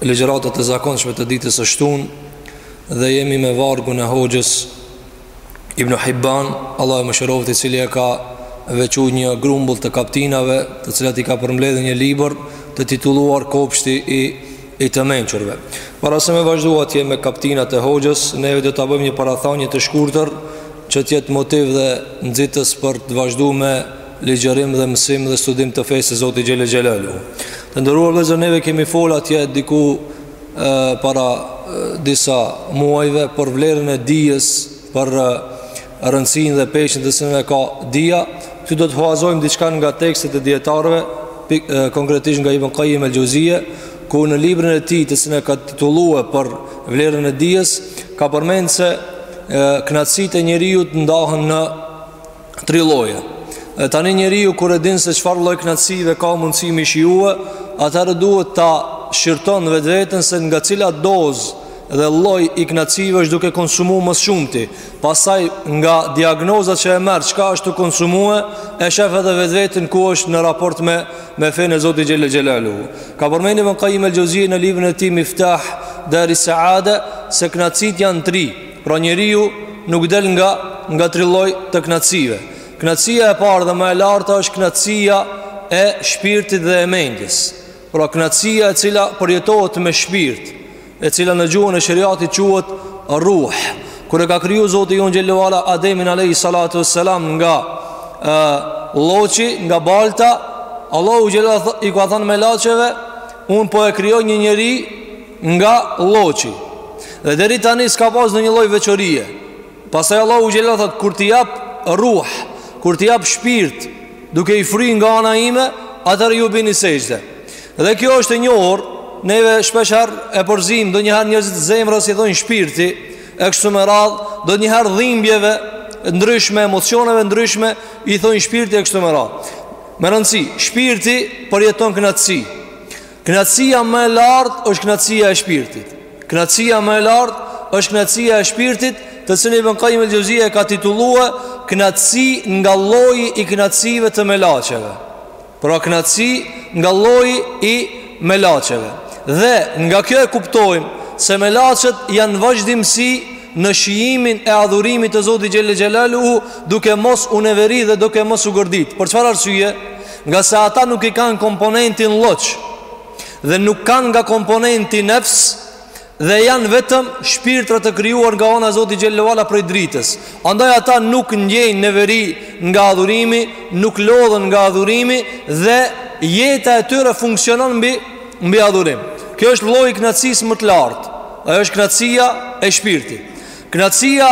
Ligjëratat e zakonshme të ditës së shtunë dhe jemi me vargun e hoxhës Ibn Hibban, Allahu e mëshiroft, i cili e ka veçu një grumbull të kaptinave, të cilat i ka përmbledhur një libër të titulluar Kopshti i i të mençurve. Para se me vazhdu atje me kaptinat e hoxhës, ne do ta bëjmë një parathanje të shkurtër që të jetë motiv dhe nxitës për të vazhdu me Ligjërim dhe mësim dhe studim të fesë së Zotit xhel-le xhelaluhu Të nderuar vllezër neve kemi fol atje diku e, para e, disa muajve Për vlerën e dijes Për e, rëndësinë dhe peshën të cilën e ka dija Këtu do të huazojmë diçka nga tekstet e dijetarëve pik, e, Konkretisht nga Ibn Kajim el Xhevzije Ku në librin e tij të cilën e ka titullue për vlerën e dijes Ka përmend se e, kënaqësitë e njeriut ndahën në tri lloje. E tani njeriu kur e din se çfarë lloj kënaqësive ka mundësi mi shijue, atëherë duhet ta shqyrton vetveten se nga cila dozë dhe lloj i kënaqësive është duke konsumu më shumëti. Pastaj nga diagnoza që e merr çka është tu konsumue, e shef edhe vetveten ku është në raport me me fenë e Zotit xhel-le xhelaluhu. Ka përmend Ibn Kajim el-Xhevzi në librin e tij Miftah Dari Seade se kënaqësitë janë tri. Pra njeriu nuk del nga nga tri lloj të kënaqësive. Kënaqësia e parë dhe më e larta është kënaqësia e shpirtit dhe e mendjes. Pra kënaqësia e cila përjetohet me shpirt, e cila në gjuhën e sheriatit quhet ruh. Kur e ka kriju Zoti jon xhel-le ve ala Ademin alejhi salatu vesselam nga ë lloçi, nga balta, Allahu xhel-le ve ala i ka thënë melaçeve, un po e krijoj një njeri nga lloçi dhe deri tani s'ka pas ndonjë lloj veçorie. Pastaj Allahu xhel-le ve ala thot kur t'i jap ruh, kur t'i jap shpirt, duke i fry nga ana ime, atëherë ju bini sexhde. Dhe kjo është e njohur, neve shpesh herë e përzim, ndonjëherë njerëzit zemrës i thonë shpirti, e kështu me radh, ndonjëherë dhimbjeve ndryshme, emocioneve ndryshme i thonë shpirti e kështu me radh. Me rëndësi, shpirti përjeton kënaqësi. Kënaqësia më e lartë është kënaqësia e shpirtit. Kënaqësia më e lartë është kënaqësia e shpirtit, të cilën Ibn Kajim el-Xhevzija e ka titulluar kënaqësi nga lloji i kënaqësive të melaçeve. Pra kënaqësi nga lloji i melaçeve. Dhe nga kjo e kuptojmë se melaçet janë vazhdimisht në shijimin e adhurimit të Zotit xhel-le xhelaluhu duke mos u neverit dhe duke mos u gërdit. Për çfarë arsye? Nga se ata nuk i kanë komponentin lloç Dhe nuk kanë nga komponenti nefs Dhe janë vetëm shpirtra të krijuar nga ana Zotit Xhelle ve ala prej dritës Andaj ata nuk ndjejnë neveri nga adhurimi Nuk lodhen nga adhurimi Dhe jeta e tyre funksionon mbi, mbi adhurim Kjo është lloji i kënaqësisë më të lartë Ajo është kënaqësia e shpirtit Kënaqësia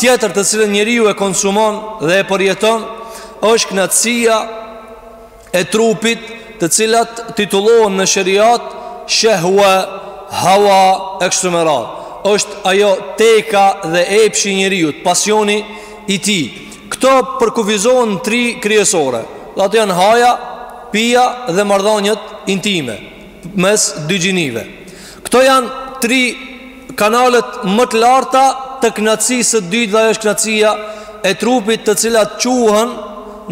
tjetër të cilën njeriu e konsumon dhe e përjeton është kënaqësia e trupit, të cilat titullohen në sheriat shehwa, hawa e kështu me radhë. Është ajo teka dhe epshi i njeriut, pasioni i tij. Këto përkufizohen në tri kryesore. Dhe ato janë haja, pija dhe marrëdhëniet intime mes dy gjinive. Këto janë tri kanalet më të larta të kënaqësisë së dytë dhe ajo është kënaqësia e trupit të cilat quhen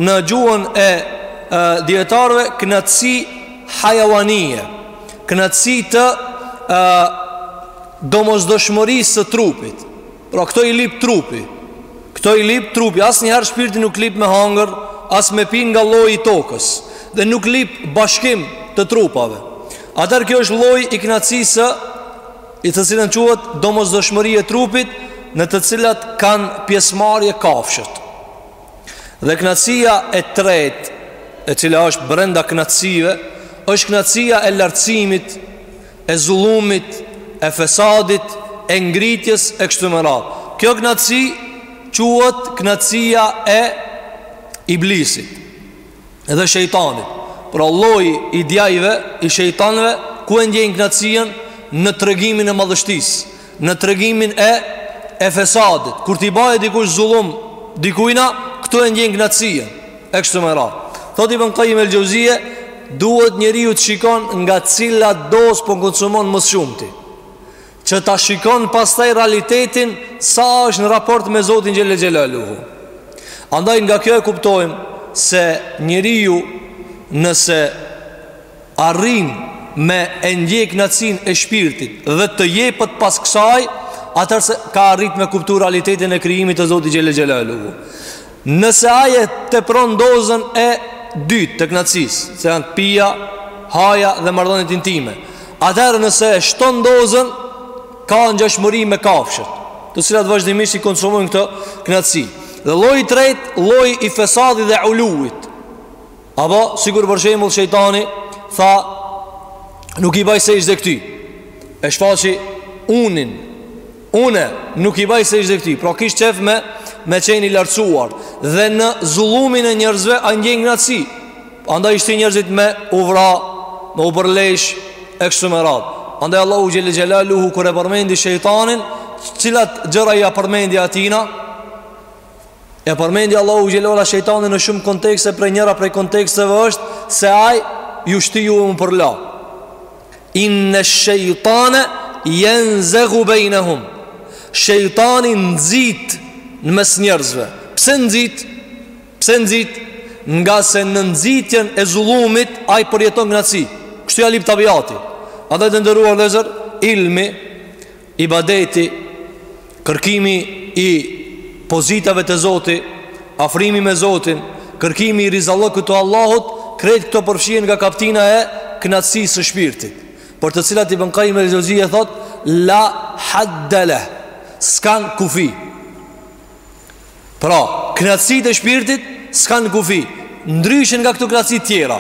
në gjuhën e, e dietarëve kënaqësi hajavanije. Kënaqësi të e, domosdoshmërisë së trupit. Pra këto i lip trupi Këto i lip trupi As njëherë shpirti nuk lip me hangër As me pi nga lloji i tokës Dhe nuk lip bashkim të trupave Atëherë kjo është lloj i kënaqësisë I të cilën quhet Domosdoshmëri e trupit Në të cilat kanë pjesëmarrje kafshët Dhe kënaqësia e tretë E cila është brenda kënaqësive është kënaqësia e lartësimit e zullumit, e fesadit, e ngritjes e kështu me radhë. Kjo kënaqësi quhet kënaqësia e iblisit dhe shejtanit. Pra lloji i djajve, i shejtanëve ku e ndjejnë kënaqësinë në tregimin e madhështisë. Në tregimin e e fesadit, kur t'i bëje dikush zullum dikujna, këtu e ndjejnë kënaqësinë. E kështu me radhë. Thotë Ibn Kajjim el-Xheuzije, duhet njeriu të shikon nga cila dozë po konsumon më shumë ti. Që ta shikon pastaj realitetin sa është në raport me Zotin Xhele Xhelaluhu. Andaj nga kjo e kuptojmë se njeriu nëse arrin me e ndje kënaqësinë e shpirtit dhe të jepet pas kësaj, atëherë se ka arrit me kuptu realitetin e krijimit të Zotit Xhele Xhelaluhu. Nëse ai e tepron dozën e dytë të kënaqësisë, se janë pija, haja dhe marrëdhëniet intime, atëherë nëse e shton dozën, ka ngjashmëri me kafshët, të cilat vazhdimisht i konsumojnë këto kënaqësi. Dhe lloji i tretë, lloji i fesadit dhe uluit. Apo, sikur për shembull shejtani Tha Nuk i baj sexhde këtij E shfaqi unin Unë nuk i baj sexhde këtij Pra kish qejf me Me qenë i lartësuar Dhe në zullumin e njerëzve Ai ndjen knaqësi Andaj i shti njerëzit me u vra Me u përlesh E kështu me radhë Andaj Allahu Xhel-le Xhelaluhu kur e përmendi shejtanin Cilat gjëra ia përmendi atina E përmendi Allahu xhel-le shejtanin në shumë kontekste Prej njëra prej konteksteve është Se ai ju shti juve me u përla Inne shejtane Jenzegu bejnehum Shejtani nxit Në mes njerëzve Pse nxit Pse nxit Ngase në nxitjen e zullumit Ai përjeton kënaqësi Kështu ia lyp tabiati Andaj të nderuar vllezër Ilmi Ibadeti, kërkimi i pozitave te Zoti, afrimi me Zotin, kërkimi i rizallukut të Allahut, krejt këto përfshihen nga kaptina e knaqësisë së shpirtit, për të cilat Ibn Kajjim el-Xhevzije thotë, la hadde leh, s'kanë kufi. Pra, knaqësitë e shpirtit s'kanë kufi Ndryshe nga këto knaqësitë tjera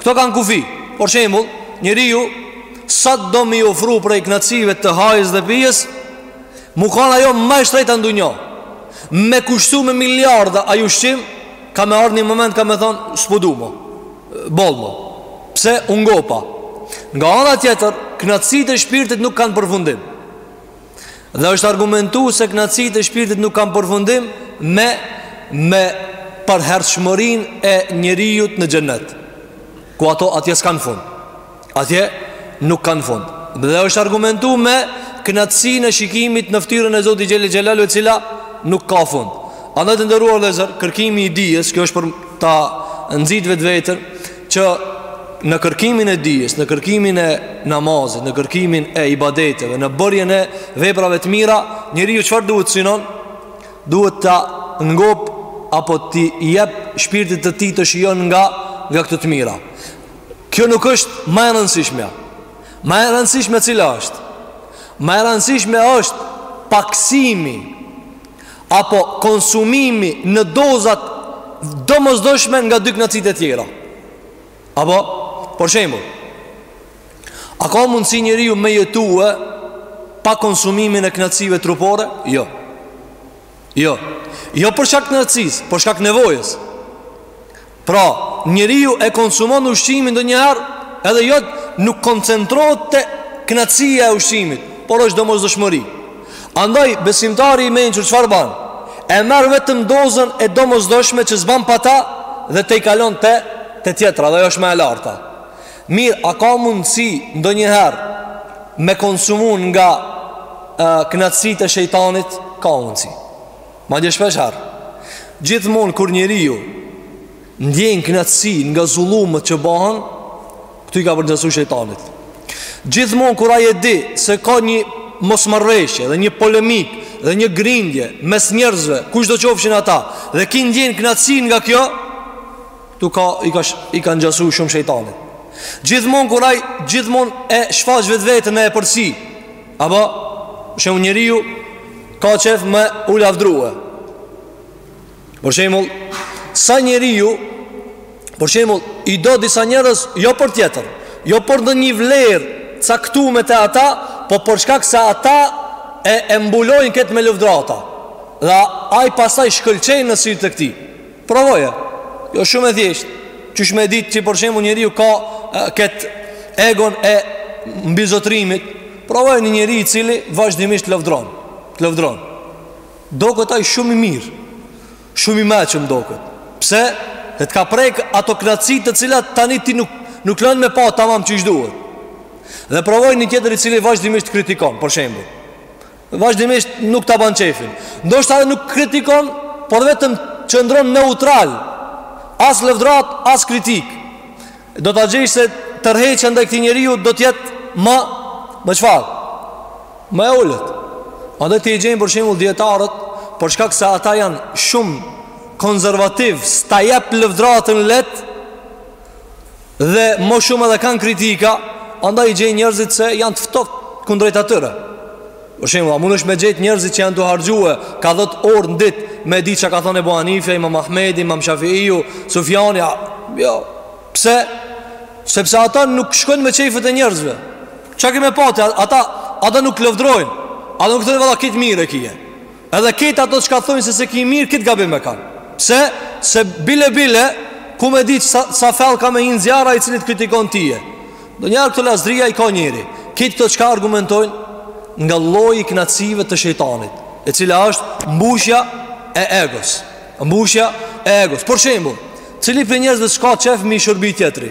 Këto kanë kufi Për shembull, njeriu Sado m'i ofru prej knaqësive të hajës dhe pijës M'u kanë ajo ma e shtrejta n'dunja Me kushtu me miliarda ai ushqim Ka me ardh një moment ka me thonë S'po du mo Boll mo Pse u ngopa Nga ana tjetër, knaqësitë e shpirtit nuk kanë përfundim Dhe është argumentu se knaqsitë e shpirtit nuk kanë përfundim me, me përhershmërinë e njeriut në xhennet. Ku ato atje s'kanë fund. Atje nuk kanë fund. Dhe është argumentu me knaqsinë e shikimit në ftyrën e Zotit Xhel-le Xhelaluhu e cila nuk ka fund. Andaj të nderuar vllezër, kërkimi i dijes, kjo është për ta nxit vetveten, Që në kërkimin e dijes, në kërkimin e namazit, në kërkimin e ibadeteve, në bërjen e veprave të mira, njeriu çfarë duhet t'synon? Duhet ta ngop apo t'i jep shpirtit të tij të shijon nga, nga këto të mira. Kjo nuk është ma e rëndësishmja. Ma e rëndësishme cila është? Ma e rëndësishme është pakësimi apo konsumimi në doza t'domosdoshme nga dy kënaqësitë e tjera. Apo, për shembull, a ka mundësi njeriu me jetue pa konsumimin e kënaqësive trupore? Jo. Jo. Jo për shkak kënaqësisë, për shkak nevojës. Pra, njeriu e konsumon ushqimin ndonjëherë edhe jo nuk koncentrohet te kënaqësia e ushqimit, por është domosdoshmëri. Andaj besimtari i mençur çfarë bën? E merr vetëm dozën e domosdoshme që s'ban pa ta dhe te kalon te te tjetra dhe ajo është më e larta. Mirë, a ka mundësi ndonjëherë me konsumun nga kënaqësitë e shejtanit? Ka mundësi. Madje shpesh herë, gjithmonë kur njeriu ndjen kënaqësi nga zullumët që bahen, këtu i ka përngjasu shejtanit. Gjithmonë kur ai e di se ka një mosmarrëveshje dhe një polemik dhe një grindje mes njerëzve, kush do qofshin ata, dhe ky ndjen kënaqësi nga kjo, këtu ka i ka i ka ngjasu shumë shejtanit. Gjithmonë kur ai gjithmonë e shfaq vetveten e epërsi, apo shembull njeriu Ka qef me u lavdrue. Për shembull, sa njeriu për shembull i do disa njerëz jo për tjetër, jo për ndonjë vlerë caktume te ata, po për shkak se ata e e mbulojnë këtë me lëvdrata. Dhe ai pastaj shkëlqen në sy të këtij. Provoje. Jo shumë e thjeshtë. Qysh me e ditë që për shembull njeriu ka kët egon e mbizotrimit. Provoje një njeri i cili vazhdimisht të lëvdron. Të lëvdron. Doket ai shumë i mirë. Shumë i mençëm doket. Pse? Dhe të ka prek ato kënaqësi të cilat tani ti nuk nuk lën me pa tamam qysh duhet. Dhe provoje një tjetër i cili vazhdimisht kritikon, për shembull. Vazhdimisht nuk ta ban qejfin. Ndoshta edhe nuk kritikon, por vetëm qëndron neutral. As lëvdratë, as kritikë. Do ta gjesh se tërheqja ndaj këtij njeriu do të jetë më më çfarë? Më e ulët. Andaj ti i gjen për shembull dijetarët, për shkak se ata janë shumë konservativë, s'ta jep lëvdratën lehtë. Dhe më shumë edhe kanë kritika Andaj i gjen njerëzit se janë të ftoftë kundrejt atyre Për shembull, a mun është me gjetë njerëzit që janë tu harxhue ka dhet orë në ditë me di çka ka thënë Ebu Hanifja, imam Ahmedi, imam Shafiiu, Sufjani a, jo, Pse? Sepse ata nuk shkojnë me qejfet e njerëzve Çka ki me pa ti, ata, ata nuk lëvdrojnë Ata nuk thojnë vëlla kejt mirë e kije Edhe kejt ato çka thojnë se se ki mirë, kejt gabim e kanë. Pse? Se bile bile, ku me ditë sa, sa fell ka me hi në zjarr, ai i cili të kritikon tyje. Ndonjëherë këto lazdrija i ka njeri. Kejt këto çka argumentojnë, nga lloji i knaqësive të shejtanit, e cila është mbushja e egos. Mbushja e egos. Për shembull, cili prej njerëzve që ka qef me i shërby tjetri?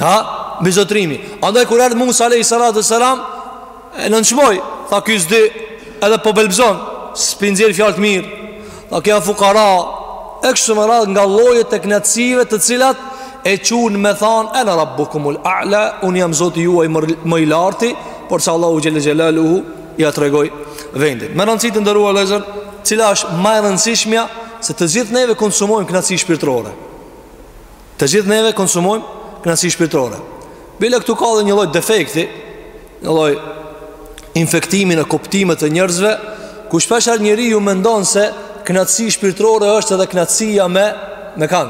Ha, mbizotrimi Andaj kur erdh Musa alejhi salatu ve selam E nënçmoi Tha ky s'di edhe po belbzon S'pi nxjerr fjalt mirë Tha ky â fukara E kështu me radhë nga llojet e knaqësive të cilat E çun me thanë Ene rabbukumul a'la Unë jam zoti juaj më i larti Por se Allahu xhel-le xhelaluhu Ia tregoi vendin Me rëndësi të nderuar vllezër Cila është ma e rëndësishmja Se të gjithë neve konsumojmë knaqësi shpirtrore Të gjithë neve konsumojmë kënaqësi shpirtërore. Bile këtu ka dhe një lloj defekti, një lloj infektimi në kuptimet e njerëzve, ku shpesh herë njeriu mendon se kënaqësi shpirtërore është edhe kënaqësia me me kan,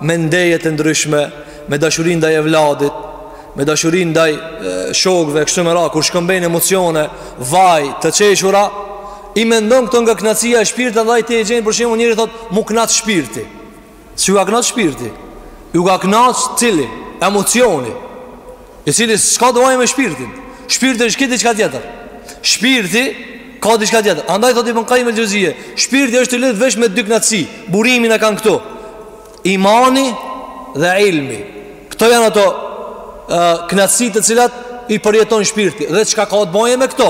me ndeje të ndryshme, me dashurinë ndaj evladit, me dashurinë ndaj shokëve kështu me radhë kur shkëmbejnë emocione, vaj, të qeshura, i mendon këto nga kënaqësia e shpirtit, andaj ti e gjen për shembull njeri thotë, "M'u kënaq shpirti." S'ju ka kënaqë shpirti? Ju ka kënaqë cili? Emocioni. I cili s'ka të bëjë me shpirtin. Shpirti është krejt diçka tjetër. Shpirti ka diçka tjetër. Andaj thotë Ibn Kajjim el-Xhevzije, shpirti është i lidhur vetëm me dy kënaqësi. Burimin e kanë këtu. Imani dhe ilmi. Këto janë ato kënaqësi të cilat i përjeton shpirti dhe çka ka të bëjë me këto.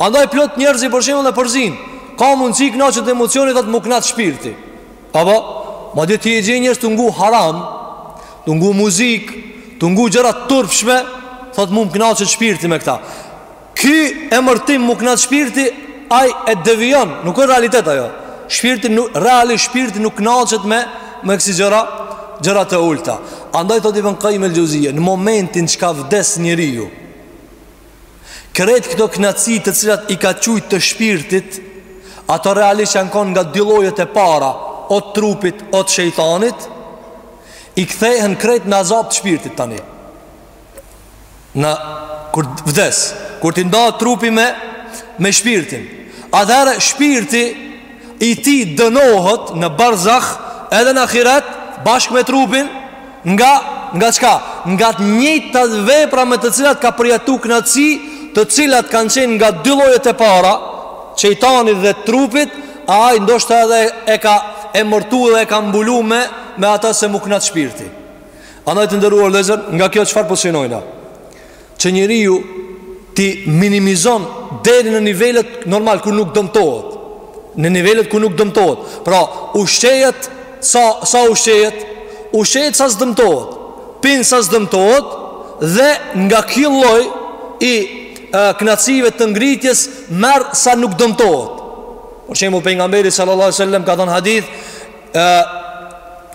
Andaj plot njerëz për shembull e përzin. Ka mundësi kënaqet emocioni thotë m'u knaq shpirti. Apo, madje ti i gjen njerëz tu ngu haram, tu ngu muzikë, tu ngu gjëra t'turpshme, thot mu më knaqet shpirti me këta. Ky emërtim m'u knaq shpirti, ai e devijon, nuk është realitet ajo. Shpirti, nuk, reali shpirti nuk knaqet me, me kësi gjëra, gjërat e ulta. Andaj thot Ibn Kajjim el-Xhevzije, në momentin që ka vdes njeriu, Krejt këto knaqsi të cilat i ka qujt të shpirtit Ato realisht janë konë nga dy llojet e para O të trupit, o të shejtanit I kthehen krejt në azab të shpirtit tani Në kur vdes Kur t'i nda trupi me, me shpirtin Atëherë shpirti i tij dënohet në berzah edhe në ahiret bashkë me trupin nga nga çka nga të njëjtat vepra me të cilat ka përjetuar kënaqësi të cilat kanë qenë nga dy llojet e para t'shejtanit dhe trupit a ai ndoshta edhe e ka emërtu dhe e ka mbulu me me ata se m'u kënaq shpirti andaj të nderuar vllezër nga kjo çfarë po synojna që njeriu t'i minimizon deri në nivelet normal ku nuk dëmtohet. Në nivelet ku nuk dëmtohet. Pra, ushqehet sa sa ushqehet, ushqehet sa s'dëmtohet. Pin sa s'dëmtohet dhe nga ky lloj i kënaqësive të ngritjes merr sa nuk dëmtohet. Për shembull Pejgamberi sallallahu alajhi wasallam ka thënë hadith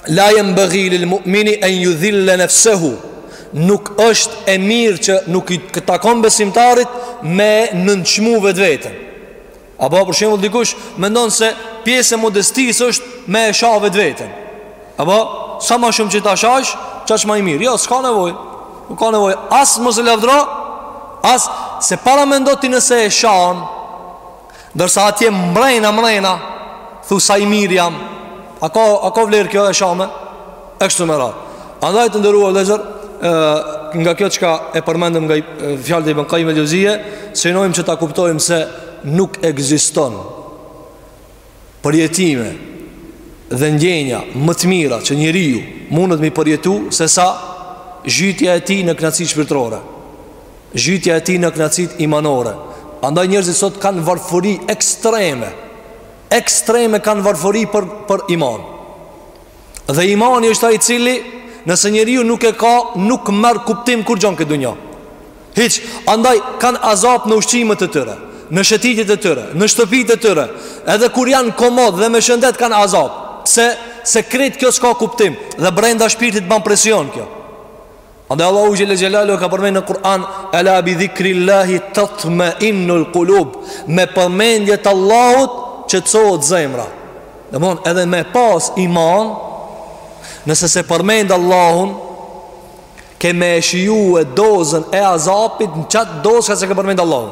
La jenbeghi lil mu'mini en judhille nefsehu Nuk është e mirë që nuk i takon besimtarit me nënçmu vetveten apo për shembull dikush mendon se pjesë e modestisë është me e sha vetveten apo sa ma shumë që ta shash qaq ma i mirë Jo, s'ka nevoj Nuk ka nevoj As mos e lavdro as se paramendo ti nëse e shan Ndërsa atje mrena mrena Thu sa i mirë jam A ka, a ka vlerë kjo e shame E kështu me radhë Andaj të nderuar vllezër Nga kjo çka e përmendëm nga fjalët e Ibn Kajim el Xhevzije Synojmë që ta kuptojmë se nuk ekziston Përjetime dhe ndjenja më të mira që njeriu mundet m'i përjetu sesa zhytja e tij në knaqsi shpirtrore Zhytja e tij në kënaqësitë imanore. Andaj njerëzit sot kanë varfëri ekstreme. Ekstreme kanë varfëri për për iman. Dhe imani është ai i cili nëse njeriu nuk e ka, nuk merr kuptim kurgjo në këtë dunja. Hiç, andaj kanë azap në ushqimet e tyre, në shëtitjet e tyre, në shtëpitë e tyre. Edhe kur janë komod dhe me shëndet kanë azap. Pse? Se krejt kjo s'ka kuptim dhe brenda shpirtit ban presion kjo. Andaj Allahu xhelle xhelalu ka përmend në Kur'an ela bi dhikrillahi tatma'innul kulub. Me përmendje të Allahut qetësohet zemra. Domthon edhe me pas iman, nëse s'e përmend Allahun, ke me e shijue dozën e azapit në qatë dozë ka s'e ke përmend Allahun.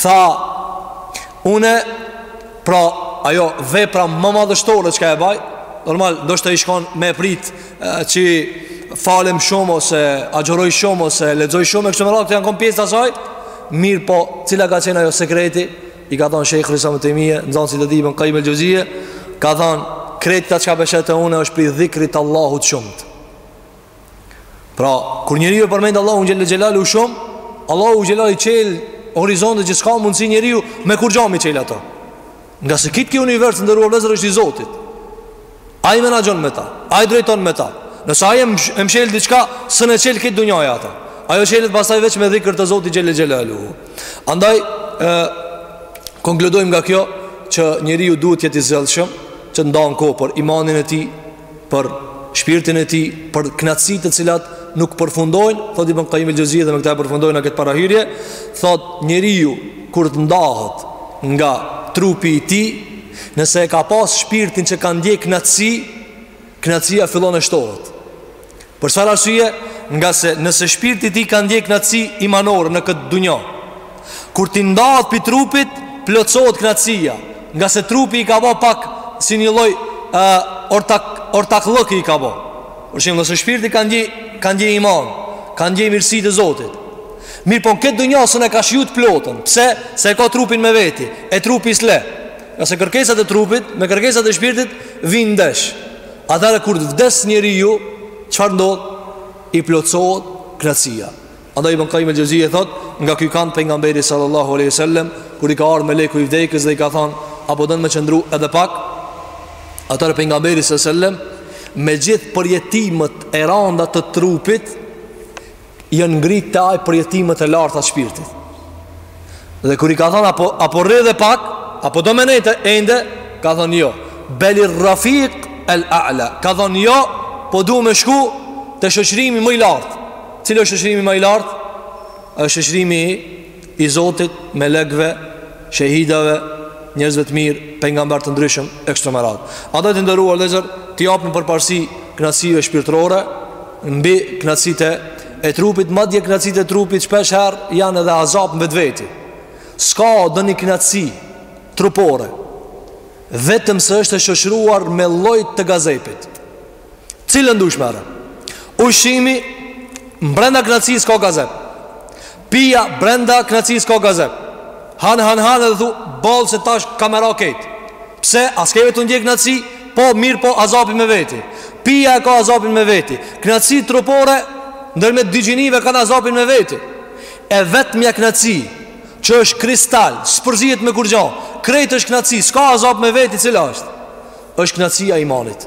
Tha, une, pra, ajo vepra ma madhështore çka e baj, normal, ndoshta i shkon me prit, që falem shumë, ose agjëroj shumë, ose lexoj shumë, e kështu me radhë, kto kanë kon pjesë të asaj, mirëpo, cila ka qenë ajo sekreti, i ka thonë Shejhul Islam Ibn Tejmije nxënësit të tij Ibn Kajim el Xhevzije, ka thonë, krejt kta çka p'e sheh te une, është prej dhikrit t'Allahut t'shumtë. Pra, kur njeriu e përmend Allahun xhel xhelalu shumë, Allahu xhelalu çel horizonte që s'ka mundsi njeriu me kurgja m'i çel ato. Ngase krejt ky univers të nderuar vllezër është i Zotit. Ai menaxhon me ta, ai drejton me ta. Nëse ai e mshel diçka, s'un e çel krejt dunjaja ato. Ajo çelet pastaj veç me dhikr të Zotit xhel xhelalu. Andaj ë konkludojmë nga kjo që njeriu duhet të jetë i zellshëm, që t'ndan kohë për imanin e tij, për shpirtin e tij, për kënaqësitë të cilat nuk përfundojnë, thot Ibn Kajim el Xhevzije dhe me këtë e përfundojmë na këtë parahyrje, thot njeriu kur të ndahet nga trupi i tij, nëse e ka pas shpirtin që ka ndje kënaqësi, kënaqësia fillon e shtohet. Për çfarë arsye? Ngase nëse shpirti i tij ka ndje kënaqësi imanore në këtë dunja, kur t'i ndahet pi trupit, plotësohet kënaqësia, ngase trupi i ka ba pak si një lloj ë ortak ortakllëki i ka ba. Për shembull, nëse shpirti ka ndje ka ndje iman, ka ndje mirësi të Zotit. Mirëpo në këtë dunja s'e ka shiju të plotën. Pse? Se e ka trupin me veti, e trupi s'le. Ngase kërkesat e trupit me kërkesat e shpirtit vijnë ndesh. Atëherë kur vdes njeriu, çfarë ndodh? I plotësohet kënaqësia. Andaj Ibn Kajjim el-Xhevzije thotë, nga ky kand pejgamberi sallallahu alaihi wasallam, kur i ka ardh meleku i vdekjes dhe i ka thanë, a po don me qëndru edhe pak? Atëherë pejgamberi sallallahu alaihi wasallam me gjithë përjetimet e randa të trupit janë ngrit te ai përjetimet e larta të shpirtit. Dhe kur i ka thonë, a po, a po rri edhe pak, apo do me nejtë ende, ka thonë jo. Beli rrafik el a'la, ka thonë jo, po du me shku te shoqërimi më i lartë. Cili është shoqërimi më i lartë? Është shoqërimi i I Zotit, melekëve, shehidave, njerëzve të mirë, pejgamber të ndryshëm e kështu me radhë. Andaj të nderuar vëllezër, t'i japim përparësi kënaqësive shpirtërore mbi kënaqësitë e trupit, madje kënaqësitë e trupit shpesh herë janë edhe azap në vetveti. S'ka doni kënaqësi trupore vetëm se është e shoqëruar me lloj të gazepit. Cilën dush merre Ushqimi brenda kënaqësisë ka gazep Pija brenda kënaqësisë ka gazep Han han han edhe thu vallë se tash kam me ra krejt Pse a s'keve tu ndje kënaqësi Po mirëpo azapin me veti Pija e ka azapin me veti Kënaqësi trupore ndërmjet dy gjinive kanë azapin me veti E vetmja kënaqësi që është kristal s'përzihet me kurgja Krejt është kënaqësi S'ka azap me veti cila është është kënaqësia e imanit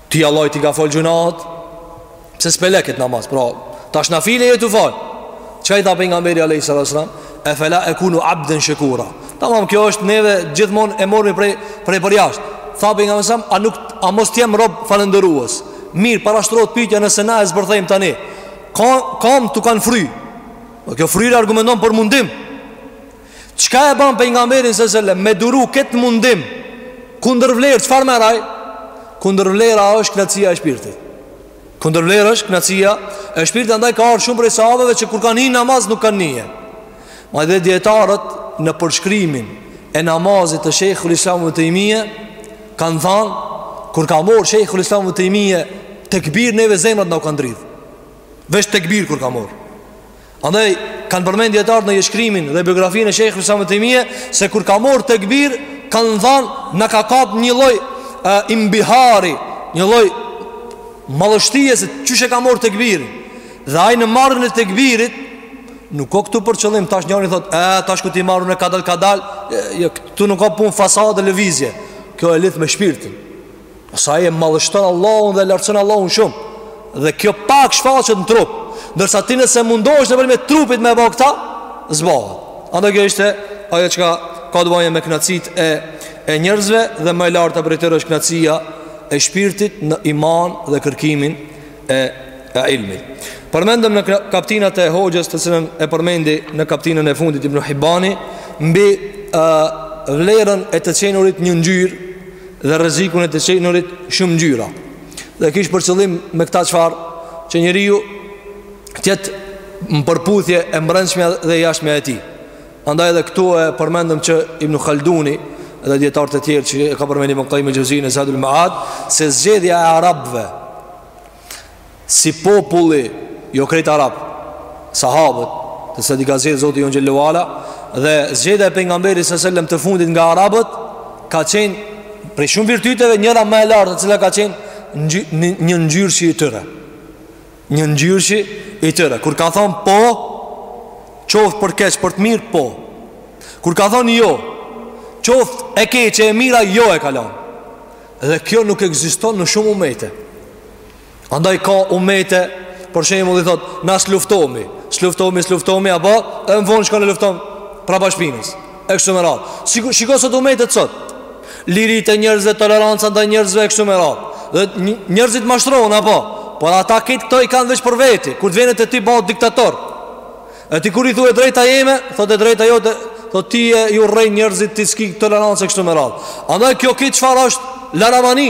Ty Allahu t'i ka falë gjynahet Pse s'pe le këtë namaz Pra tash na fale je tu falë Ça i tha pejgamberi alejhi salatu selam E fela ekunu abden shekura Tamam kjo është neve gjithmonë e mormi prej, prej përjashtë Tha pejgamberi sa selam A, nuk, a mos t'jem rob falënderues Mirë parashtrohet pytja nëse na e zbërthejmë tani Ka, kambt iu kanë fry Kjo fryrje argumenton për mundim Çka e ban pejgamberin sa selam me duru kët mundim? Kundërvlerë çfarë merr ai? Kundërvlera është kënaqësia e shpirtit. Kundërvlerë është kënaqësia e shpirtit, andaj ka ardh shumë prej sahabeve që kur kanë hi namaz nuk kanë ndie. Madje dijetarët në përshkrimin e namazit të Shejhul Islam Ibn Tejmije kanë thanë, kur ka morë Shejhul Islam Ibn Tejmije tekbir neve zemrat na u kanë dridhë Veç tekbir kur ka morë Andaj kanë përmend dijetarët në jetëshkrimin dhe biografinë e Shejhul Islam Ibn Tejmije se kur ka marr tekbir kanë thanë na ka kap një lloj inbihari, një lloj madhështie se qysh e ka marr tekbir. Dhe ai në marrjen e tekbirit nuk ka këtu për qëllim tash njëri thotë, "E tash ku t'i marr une kadal kadal, jo këtu nuk ka punë fasadë e lëvizje. Kjo e lidht me shpirtin." Sa e madhështon Allahun dhe e lartëson Allahun shumë Dhe kjo pak shfaqet në trup Nërsa ti nëse mundohesh nëpërmjet trupit me bo këta S'bohet Andaj kjo ishte ajo çka Ka të bajë me kënaqësitë e, e njerëzve Dhe ma e larta prej tyre është kënaqësia E shpirtit në iman dhe kërkimin e e ilmit. Përmendëm në kaptinat e hoxhës të cilën e përmendi në kaptinën e fundit Ibn Hibani mbi ë vlerën e të qenurit një ngjyrë dhe rrezikun e të qenurit shumë ngjyra. Dhe kish për qëllim me këtë çfarë që njeriu të jetë në përputhje e brendshme dhe e jashtme e tij. Andaj edhe këtu e përmendëm që Ibn Halduni dhe dijetarë të tjerë që e ka përmend Ibn Kajim el-Xheuzije në Zadul Mead se zgjedhja e arabëve si populli jo krejt arab sahabët të cilët i ka zgjedh Zoti ynë xhele ue ala dhe zgjedhja e pejgamberit salallahu alejhi ue selem të fundit nga arabët ka qenë prej shumë virtyteve njëra më e larta e cila ka qenë njëngjyrësia e tyre Njëngjyrësia e tyre Kur ka thonë po Qoftë për keq për të mirë po Kur ka thonë jo Qoftë e keqe e mirë jo e ka lanë Dhe kjo nuk ekziston në shumë umete Andaj ka umete Për shembull të thot Na s'luftomi S'luftomi, s'luftomi Apo e më vonë shkon na lufton Prapa shpinës e kështu me radhë. Shiko, shiko sot umetet sot. Liritë e njerëzve, toleranca ndaj njerëzve e kështu me radhë. Dhe njerëzit mashtrohen, apo? Por ata këtë këto i kanë veç për veti. Kur të vjen te ti bëhet diktator. E ti kur i thu e drejta jeme, thot e drejta jote, thot ti je tu i rrejt njerëzit, ti s'ki tolerancë e kështu me radhë. Andaj kjo këtë çfarë është laramani.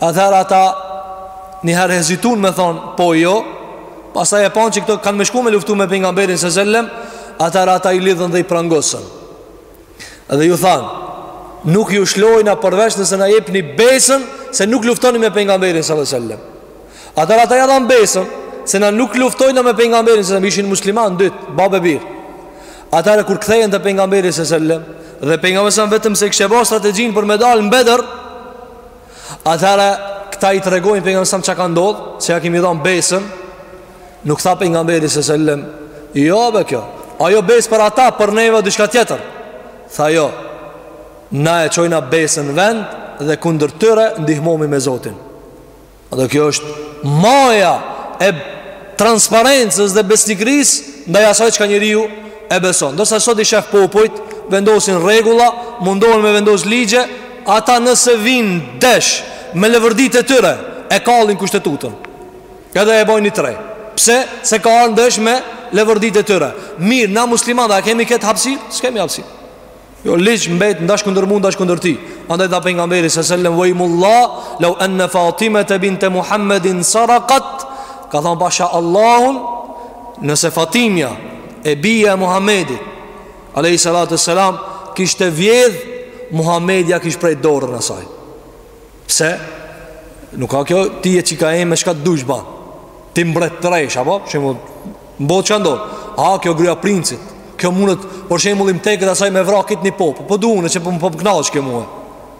Atëherë ata njëherë hezitun me thonë, po jo, pastaj e panë që këto kanë me shku me luftu me pejgamberin salallahu alejhi ue selem, atëherë ata i lidhën dhe i prangosën. Dhe ju thanë, nuk ju lshojna përveç nëse na jepni besën se nuk luftoni me pejgamberin salallahu alejhi ue selem. Atëherë ata ja dhanë besën se na nuk luftojna me pejgamberin salallahu alejhi ue selem, ishin musliman, dytë, babë e bir. Atëherë kur kthehen te pejgamberi salallahu alejhi ue selem, dhe pejgamberi vetëm se kishte bo strategjinë për me dal në Bedër, Atëherë këta i tregojnë pejgamberit se çka ka ndodhur, se ja kemi dhan besën. Nuk tha pejgamberi alejhi selam, jo be kjo. Ajo besë për ata, për neve diçka tjetër. Tha jo. Na e çojmë besën në vend dhe kundër tyre ndihmohemi me Zotin. Dhe kjo është maja e transparencës dhe besnikërisë ndaj asaj çka njeriu e beson. Ndërsa sot i shef popujt vendosin rregulla, mundohen me vendos ligje Ata nëse vijn ndesh me leverditë e tyre e kallin kushtetutën edhe e bojnë tre pse se ka ardh ndesh me leverditë e tyre mirë na muslimanë a kemi këtë hapsirë s'kemi hapsirë jo ligji mbet ndash kundër mu ndash kundër tij andaj tha pejgamberi alejhi selam ve ejmullah lau enne Fatimete binte Muhammedin sarakat ka thonë pasha Allahun nëse fatimja e bija e Muhammedit Alejhi salatu selam kishte vjedh Muhamedi ja kish pre dorën asaj. Pse? Nuk ka kjo ti je çika eme çka dush ban. Ti mbretnesh apo? Shembull, mbo çando. A kjo gruaja princit? Kjo mundet për shembull i tekët asaj me vra kit ni pop. Po du se po m'pengon kjo mua.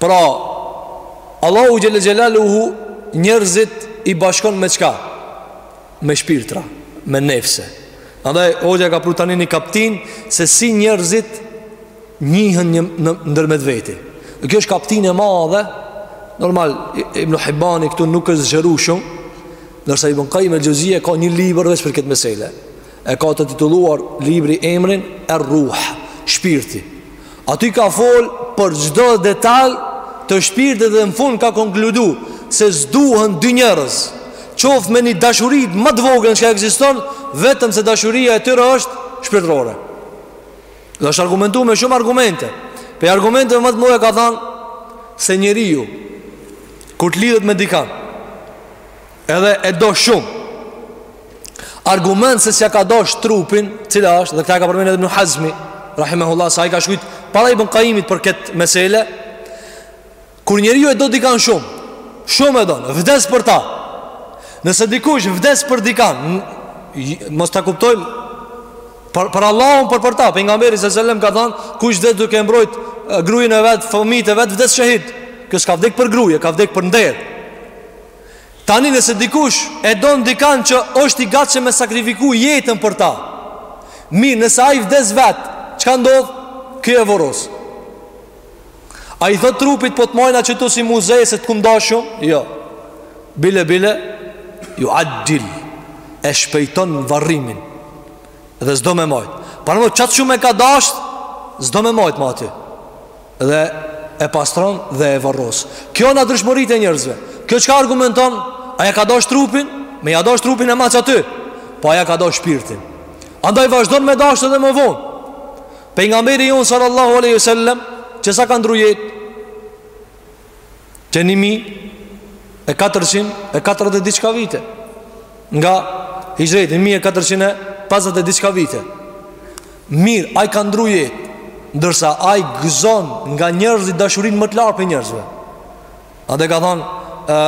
Pra, Allahu xhel-le xhelaluhu njërzit i bashkon me çka? Me shpirtra, me nefse. Edhe hoxha e ka pru tani një kaptin se si njërzit njihen ndërmjet veti. Dhe kjo është kaptin e madhe, normal, Ibn Hibani këtu nuk është zgjeru shumë, ndërsa Ibn Kajim el Xhevzije ka një libër veç për këtë mesele. e ka të titulluar libri emrin Er-Ruh, shpirti. Aty ka fol për çdo detaj të shpirtit dhe në fund ka konkludu se s'duhen dy njerëz, qoftë me një dashuri ma të vogël që ekziston, vetëm se dashuria e tyre është shpirtërore. Dhe është argumentu me shumë argumente. Pe argumenteve ma të mdhaja ka thanë se njeriu, kur të lidhet me dikan, Edhe e do shumë Argument se s'ia ka dasht trupin Cila është dhe këta e ka përmend edhe Ibnu Hazmi Rahimehullah se ai ka shkujt Para Ibn Kajimit për këtë mesele Kur njeriu e do dikan shumë Shumë e don vdes për ta Nëse dikush vdes për dikan Mos ta kuptojmë Për, për Allahun por për ta Pejgamberi alejhi selam ka thonë Kush vdes duke mbrojt grujën e vet Fëmijt e vet vdes shehit Ky s'ka vdek për gruje Ka vdek për nder Tani nëse dikush e don dikan që është i gatshëm me sakrifiku jetën për ta. Mirë, nëse ai vdes vet, çka ndodh? Ky e voros. A i thot trupit po të majna qetu si muze se të kum dasht shumë? Jo. Bile, bile, juaxhil, e shpejton varrimin. Dhe s'do me majtë. Përpara, qatë shumë e ka dasht, s'do me majtë ma aty. dhe e pastron dhe e vorros. Kjo na dëshmoritë e njerëzve. Kjo çka argumenton? Aja ka dash trupin, me ja dash trupin e ma ç'aty. Po aja ka dash shpirtin. Andaj vazhdon me dash edhe më vonë. Pejgamberi jonë sallallahu alaihi wasallam që sa ka ndrru jetë Te një mijë e katërqind e katërdhet e diçka vite Nga hixhretit një mijë e katërqind e pesëdhet e diçka vite Mirë, ai ka ndrru jetë Ndërsa ai gëzon nga njerëzit dashurinë më të lartë prej njerëzve Andaj ka thonë e,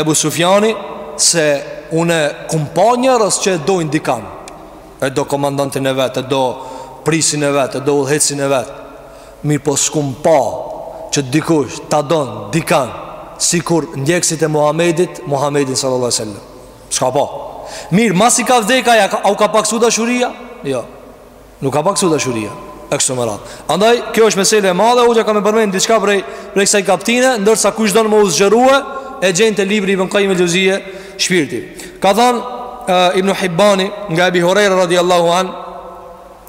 Ebu Sufjani Se unë kum pa njerëz që e dojnë dikan E do komandantin e vet E do prisin e vet E do udhëheqësin e vet mirëpo s'kum pa që dikush ta don dikan sikur ndjekësit e Muhamedit, Muhamedin sallallahu alejhi wasallam. S'ka pa. Mirë, masi ka vdek ai, a u ka paksu dashuria? Jo. Nuk ka paksu dashuria. E kshtu me radhë. Andaj kjo është mesele e madhe, veç kam me përmend diçka prej prej kësaj kaptine, ndërsa kush don me u zgjerue, e gjen te libri i Ibn Kajim el-Xhevzije, Shpirti. Ka thënë Ibnu Hibbani nga Ebi Hurejra radijallahu anh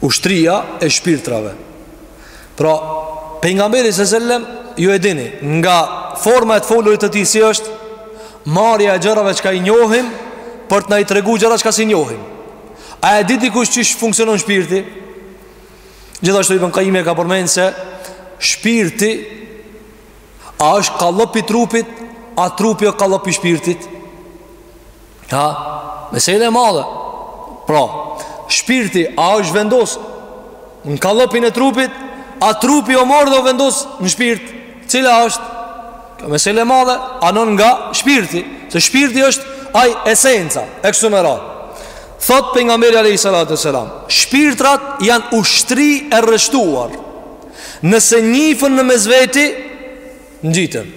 ushtria e shpirtrave. Pra, pejgamberi s.a.s. ju e dini, nga forma e të folurit të tij si është marrja e gjërave çka i njohim për të na i tregu gjëra çka s'i njohim. A e di dikush qysh funksionon shpirti? Gjithashtu Ibn Kajimi e ka përmend se shpirti a është kallop i trupit, a trupi o kallop i shpirtit? Ha, mesele e madhe Pra, shpirti a është vendos Në kallopin e trupit A trupi o marrë dhe u vendos në shpirt Cila është Kjo mesele e madhe Anon nga shpirti Se shpirti është ai esenca E kshtu me radhë Thotë pejgamberi alejhi salatu ve selam Shpirtrat janë ushtri e rreshtuar Nëse njifën në mes veti Ngjitën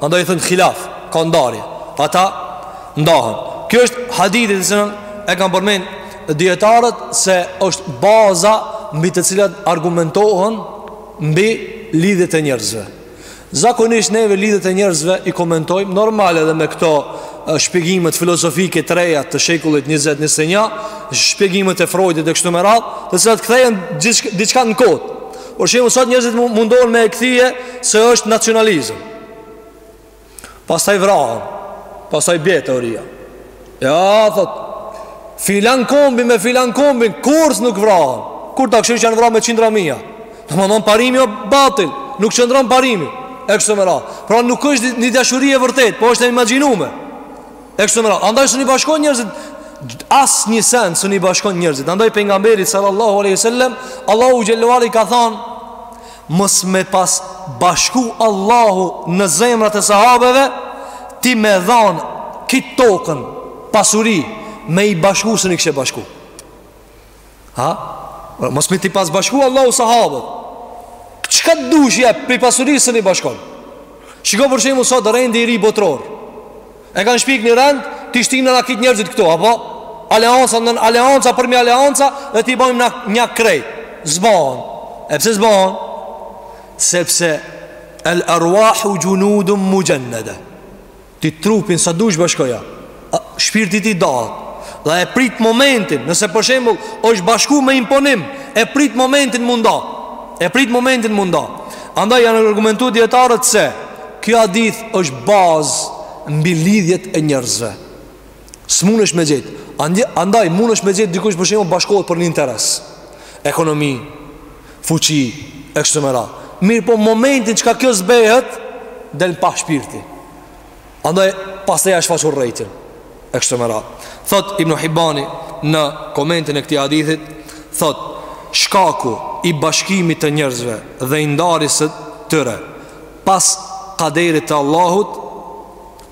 Andaj i thënë hilaf, ka ndarje, ata ndahën. Kjo është hadithi të cilin e kanë përmend dijetarët se është baza mbi të cilat argumentohen mbi lidhjet e njerëzve. Zakonisht neve lidhjet e njerëzve i komentojmë normal edhe me këto shpjegimet filozofike të reja të shekullit 20-21, shpjegimet e Frojdit e kështu me radhë, të cilat kthehen diçka në kot. Por shembull sot njerëzit mundohen me e kthy se është nacionalizm. Pasaj vrahën, pasaj bje teoria. Ja, thotë, filan kombi me filan kombin, kurrsesi nuk vrahën. Kur ta kqyr që janë vra me qindra mija. Domethonë parimi o batil, nuk qëndron parimi. E kshtu me radhë. Pra nuk është një dashuri e vërtetë, po është e imaginume. E kështu me radhë. Andaj s'un i bashkon njerëzit asnjë sen s'un i bashkon njerëzit. Andaj pejgamberi sallallahu alaihi wasallam Allahu xheleluhu i ka thanë mos me pas bashku Allahu zemrat e sahabeve ti me dhan kit tokën pasuri me i bashku s'un i kishe bashku. Ha? Mos me t'i pas bashku Allahu sahabët. Çka të dush jep prej pasurisë s'un i bashkon. Shiko për shembull sot rendi i ri botror. E kanë shpik ni rend, t'i shtinë në nja kit njerëzit këto, apo? Aleanca nën aleanca përmi aleanca dhe t'i bojmë nja krejt. S'bon. E pse s'bon? Sepse el arwahu junudun mujannada. Ti trupin sa dush bashkoja Shpirti t'i del Dhe e prit momentin Nëse për shembul është bashku me imponim E prit momentin munda E prit momentin munda Andaj janë argumentu dijetarët se Ky hadith është bazë Mbi lidhjet e njerëzve S'munësh me gjetë. Andaj, munësh me gjetë dikush për shembull bashkohet për një interes. Ekonomi, fuqi, e kështu me ra. Mirëpo momentin çka kjo zbehet, del pah shpirti. Andaj, pastaj është shfaqur urrejtja. E kështu me ra. Thot, Ibn Hibani, në komentin e këtij hadithit, thot, shkaku i bashkimit të njerëzve dhe i ndasisë së tyre, pas kaderit të Allahut,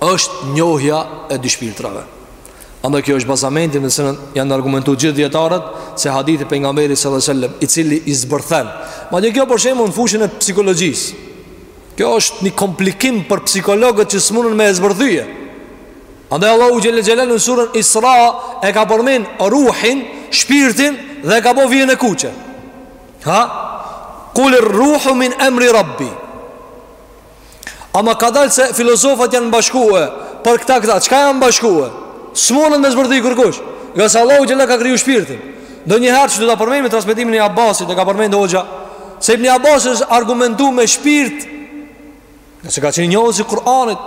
është njohja e dy shpirtrave. Andaj kjo është bazamenti me cilën janë argumentu gjithë dijetarët se hadithi i pejgamberit sallallahu alajhi wasallam i cili i zbërthen. Madje kjo për shembull në fushën e psikologjisë. Kjo është një komplikim për psikologët që s'munën me e zbërthy. Andaj Allahu xhele xhelaluhu në surën Isra e ka përmend ruhin, shpirtin dhe e ka bo vijën e kuqe. Ha? Qulir ruhu min amri rabbi. Ama ka dalë se filozofat janë bashkue Por këta këta, çka janë bashkue? S'munet me zbërthy kërkush Ngase Allahu xhele ka kriju shpirtin Ndonjëherë që do ta përmend me transmetimin e Abbasit e ka përmend hoxha Se ibn Abbasi është argumentu me shpirt Ngase ka qenë njohës i Kur'anit,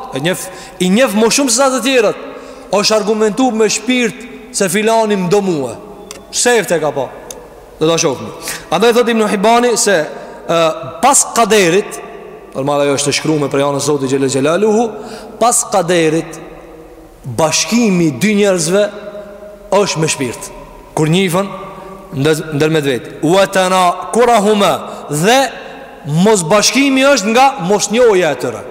I njef më shumë se sa të tjerët është argumentu me shpirt Se filani m'do mue Sefte e ka pa Do ta shohim. Andaj thotë Ibn Hibani se pas kaderit, normal ajo është e shkruar prej anës Zotit xhele xhelaluhu, pas kaderit bashkimi i dy njerëzve është me shpirt. Kur njifën ndërmjet vet. Wa tanakurahuma dhe mosbashkimi është nga mosnjohja e tyre.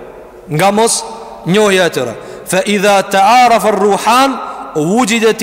Nga mosnjohja e tyre. Fa idha ta'arafa ar-ruhan wujidat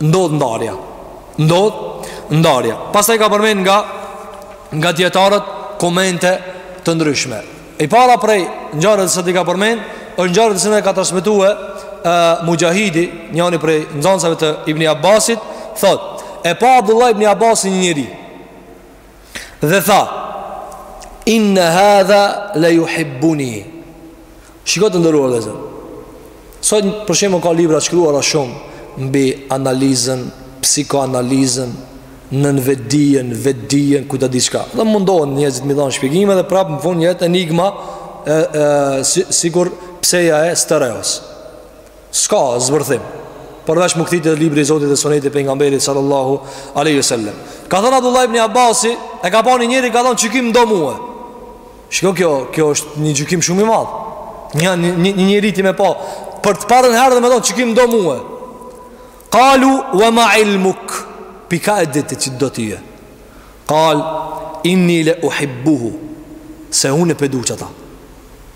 Ndodh ndarja. Ndodh ndarja. Pastaj ka përmend nga nga dijetarët komente të ndryshme. E para prej ngjarjes që i ka përmend, është ngjarja që na e ka transmetuar ë Muxhahidi, njëri prej nxënësve të Ibn Abbasit, thotë: "E pa Abdullah ibn Abbasi një njeri, Dhe tha, Inna hadha la yuhibbuni. Shiko të nderuar vllezër. Sot për shembull ka libra shkruara shumë mbi analizën, psikoanalizën, nënvetëdijen, vetëdijen, ku ta di çka. Dhe mundohen njerëzit me i dhanë shpjegime dhe prapë në fund jet enigma e, e, si, sikur pseja e Sterjos. S'ka zbërthim Përveç me u kthy te libri i Zotit dhe Suneti i Pejgamberit sallallahu aleyhi sallam Ka thënë Abdullah ibn Abasi E ka pa një njeri ka thënë qiky m'do mue Shiko kjo, kjo është një gjykim shumë i madh Një, një, një, një njeri ti me pa Për të parën herë dhe me thanë qiky m'do mue Kalu wa ma ilmuk Prej ka e dite që t'do tye Kal Inni le uhibbuhu Se unë pe du qata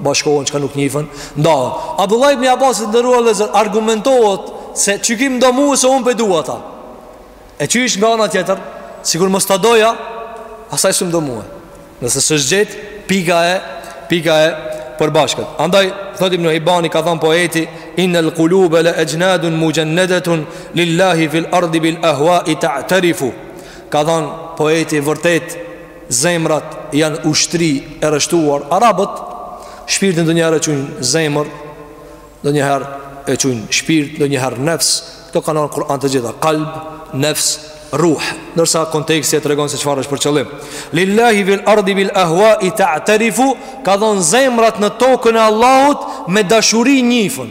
bashkohen çka nuk njifen, ndahen. Abdullah ibn Abbasi, të nderuar vllezër, argumentohet se qiky m'do mu se unë pe du ata. E që ish nga ana tjetër, sikur mos ta doja, as ai s'më do mue. Nëse s'është gjet, pika e, pika e përbashkët. Andaj, thotë Ibn Hibani, ka thanë poeti, innel kulube le exhnadun muxhennedetun, lillahi fil ardi bil ahuai ta'terifu. Ka thanë poeti vërtet, Zemrat janë ushtri e rreshtuar Arabët shpirtin ndonjëherë e qujnë zemër ndonjëherë e qujnë shpirt ndonjëherë nefs Këto kanë në Kur'an të gjitha Kalb, nefs, ruh Ndërsa konteksti e tregon se çfarë është për qëllim Lillahi fil ardi bil ahuai ta'terifu Ka thanë zemrat në tokën e Allahut Me dashuri njifen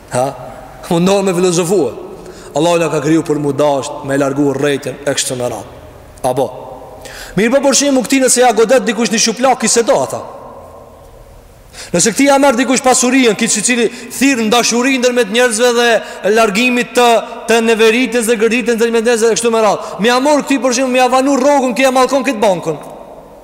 Ha? Mundohet me filozofue. Allahu na ka kriju për m'u dasht, me largu urrejtjen, e kështu me radhë. Apo. Mirëpo për shembull këtij nëse ia godet dikush një shuplakë, ky s'e do ata. Nëse këtij ia merr dikush pasurinë, ky i cili thirr në dashuri ndërmjet njerëzve dhe largimit të, të neveritjes dhe gërditjes ndërmjet njerëzve dhe kështu me radhë. Me ia marrë këtij për shembull, me ia vonu rrogën, ky e mallkon këtë bankën.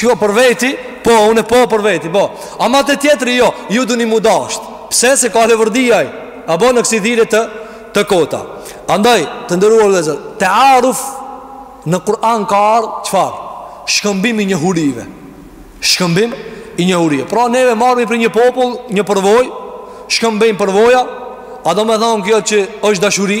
Shko për veti, po, unë po për veti, po. Ama te tjetri, jo, ju duhni m'u dasht. Pse se ka leverdi ai, apo në kësi thirrje të, të kota. Andaj, të nderuar vllezër, tearuf në Kur'an ka ardhë, çfarë? Shkëmbim i njohurive. Shkëmbim i njohurive. Pra, neve marrmi prej një popull, një përvojë, shkëmbim përvoja, a domethënë kjo që është dashuri,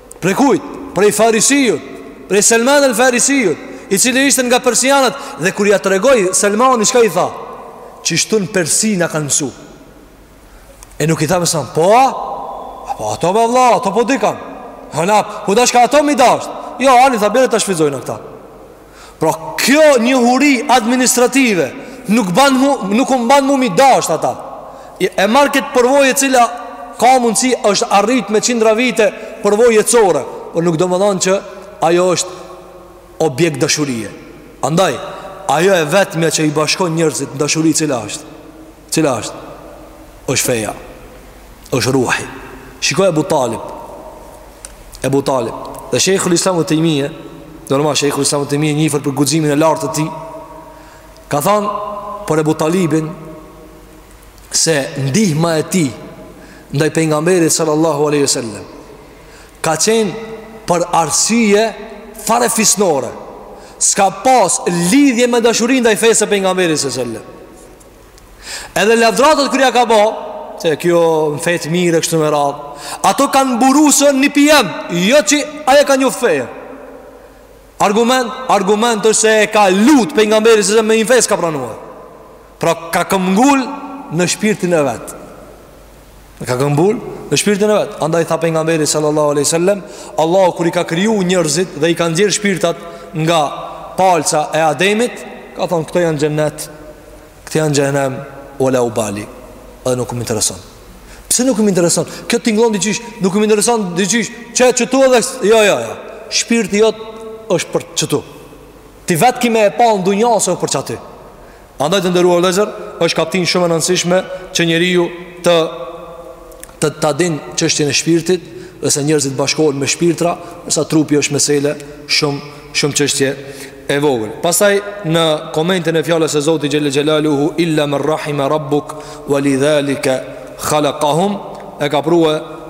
Prej kujt? Prej Farisijut, prej Selman el Farisijut, i cili ishte nga persianët dhe kur ja tregoi Selmani çka i tha? Qishtu në Persi na kanë mësu. E nuk i tha sa, po? Apo ato me vëlla, ato po ditkan. Na po u dashka ato mi dasht? Jo, ani tha bjere ta shfrytëzojmë na këta. Pra kjo njohuri administrative nuk ban mu, nuk m'ban mu mi dasht ata. E marr këtë përvojë e cila ka mundësi është arrit me qindra vite përvojë jetësore, por nuk do me thonë që ajo është objekt dashurie. Andaj, ajo e vetmja që i bashkon njerëzit në dashuri cila është. Cila është? është feja, është ruhi. Shikoj Ebu Talib, Ebu Talib, dhe Shejhul Islam Ibn Tejmije, normal Shejhul Islam Ibn Tejmije njifet për guximin e lartë të tij, ka thanë për Ebu Talibin, se ndihma e tij, ndaj pejgamberit sallallahu aleyhi sallam, ka qenë për arsye farefisnore, s'ka pas lidhje me dashuri ndaj fesë së pejgamberit sallallahu aleyhi sallam. Edhe lavdratat kur ja ka bo Se kjo njifet mirë kështu me radhë Ato kanë buru se nipi jem Jo që aj e ka njoft fenë Argument, argument është se e ka lut pejgamberi sallallahu aleyhi sallam me hi në fe s'ka pranuar Pra ka këmngul në shpirtin e vet Ka këmngul në shpirtin e vet. Andaj tha pejgamberi sallallahu alaihi wasallam, Allahu kur i ka kriju njerëzit dhe i ka nxjerr shpirtat nga palca e Ademit, ka thonë këto janë xhennet, këto janë xhehenem wala ubali. Edhe nuk më intereson. Pse nuk më intereson? Kjo tingëllon diqysh. Nuk më intereson diqysh. Qe qëtu edhe jo jo jo. Shpirti jot është për qëtu. Ti vetë ki me e pa në dunja ose për qaty. Andaj të nderuar vëllezër, është kaptinë shumë e rëndësishme që njeriu të të ta din çështjen e shpirtit dhe se njerëzit bashkohen me shpirtra, sa trupi është mesele shumë shumë çështje e vogël. Pastaj në komentin e fjalës së Zotit xhele xhelaluhu illa man rahima rabbuk walidhalika khalaqahum e ka pru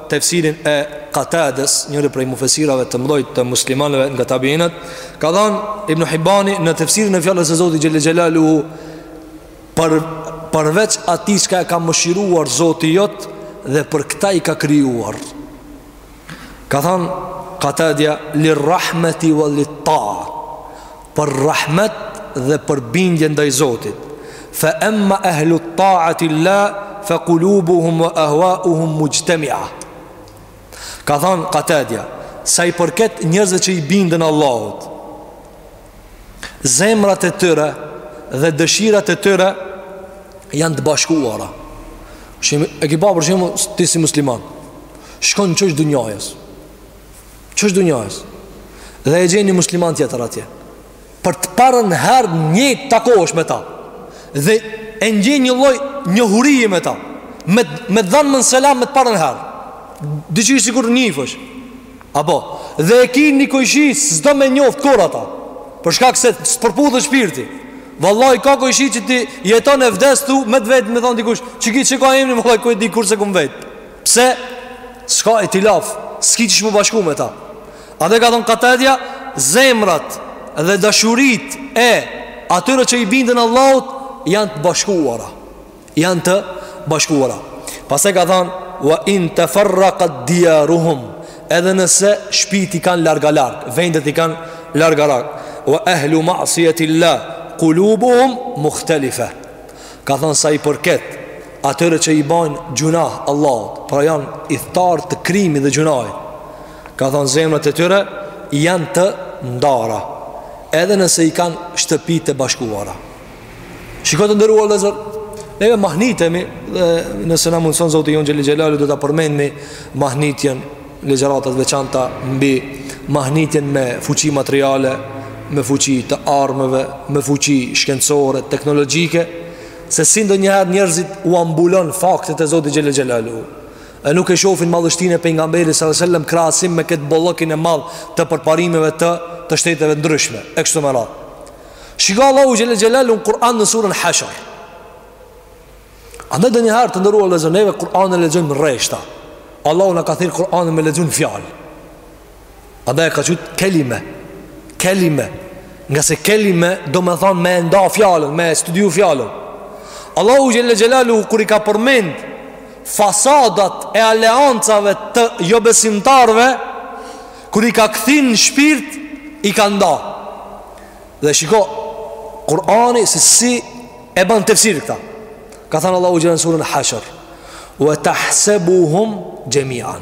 tefsirin e Katades, njëri prej mufesirave të mëdhoj të muslimanëve nga tabiinat, Ka thanë Ibn Hibani në tefsirin e fjalës së Zotit xhele xhelaluhu për, Përveç atij çka e ka mëshiruar Zoti jot dhe për këta i ka krijuar Ka thanë Katadja Lir rahmeti ve lit ta'a Për rahmet dhe për bindje ndaj Zotit Fe emma ehlu ta'atil-lah Fe kulubuhum ve ehuauhum muxhtemi Ka thënë Katadja, sa i përket njerëzve që i binden Allahut, zemrat e tyre dhe dëshirat e tyre janë të bashkuara. Shembull, e ki pa për shembull ti si musliman Shkon qosh dunjajës Qosh dunjajës Dhe e gjeni musliman tjetër atje për të parën herë njihesh takohesh me ta dhe e nin një lloj njohurie me ta me, me dhanë mën selam me të parën herë duket sikur njifesh apo dhe e ki një kojshi s'do me njoftë kurrë ata për shkak se s'përputhet shpirti Vallai ka kojshi që ti jeton e vdes tu me vet me thonë dikush, qysh e ki qysh e ka emrin vallai ku e di kurrë s'e kum vet. Pse? S'ka aty llaf, s'ki qysh m'u bashku me ta. Andaj ka thënë Katadja, zemrat dhe dashuritë e atyre që i binden Allahut janë të bashkuara. Janë të bashkuara. Pastaj ka thënë wa in tafarraqat diyaruhum edhe nëse shpijat i kanë larga larg, vendet i kanë larga larg. Wa ahlu ma'siyati Allah qulubuhum mukhtalifa. Ka thënë sa i përket atyre që i bajnë gjunah Allahut, pra janë ithtarë të krimit dhe gjunahit. Ka thënë zemrat e tyre janë të ndara, edhe nëse i kanë shtëpitë e bashkuara. Shiko të nderuar vllezër, neve mahnitemi dhe nëse na mundëson Zoti Jonë Xhele Xhelaluhu do ta përmendmi mahnitjen, ligjëratat veçanta mbi mahnitjen me fuqi materiale, me fuqi të armëve, me fuqi shkencore, teknologjike, se si ndonjëherë njerëzit ua mbulon faktet e Zotit Xhele Xhelaluhu. Dhe nuk e shofin madhështinë e pejgamberit alejhi selam krahasim me këtë bollëkun e madh të përparimeve të, të shteteve t'ndryshme, e kështu me radhë. Shiko Allahu Xhele Xhelaluhu në Kur'an në surën Hashr. Andaj ndonjëherë të nderuar vllezër, neve Kur'anin e lexojmë rreshta. Allahu na ka thirrë Kur'anin me lexu në fjalë. Andaj e ka qujtë kelime Kelime Ngase kelime domethonë me nda fjalën Me studiu fjalën Allahu Xhele Xhelaluhu kur i ka përmend Fasadat e aleancave të jobesimtarve Kur i ka kthy në shpirt I ka nda Dhe shiko Kurani se si e ban tefsir këtë Ka thënë Allahu Xhele n'Surën Hashr Wa tahsebuhum xhemian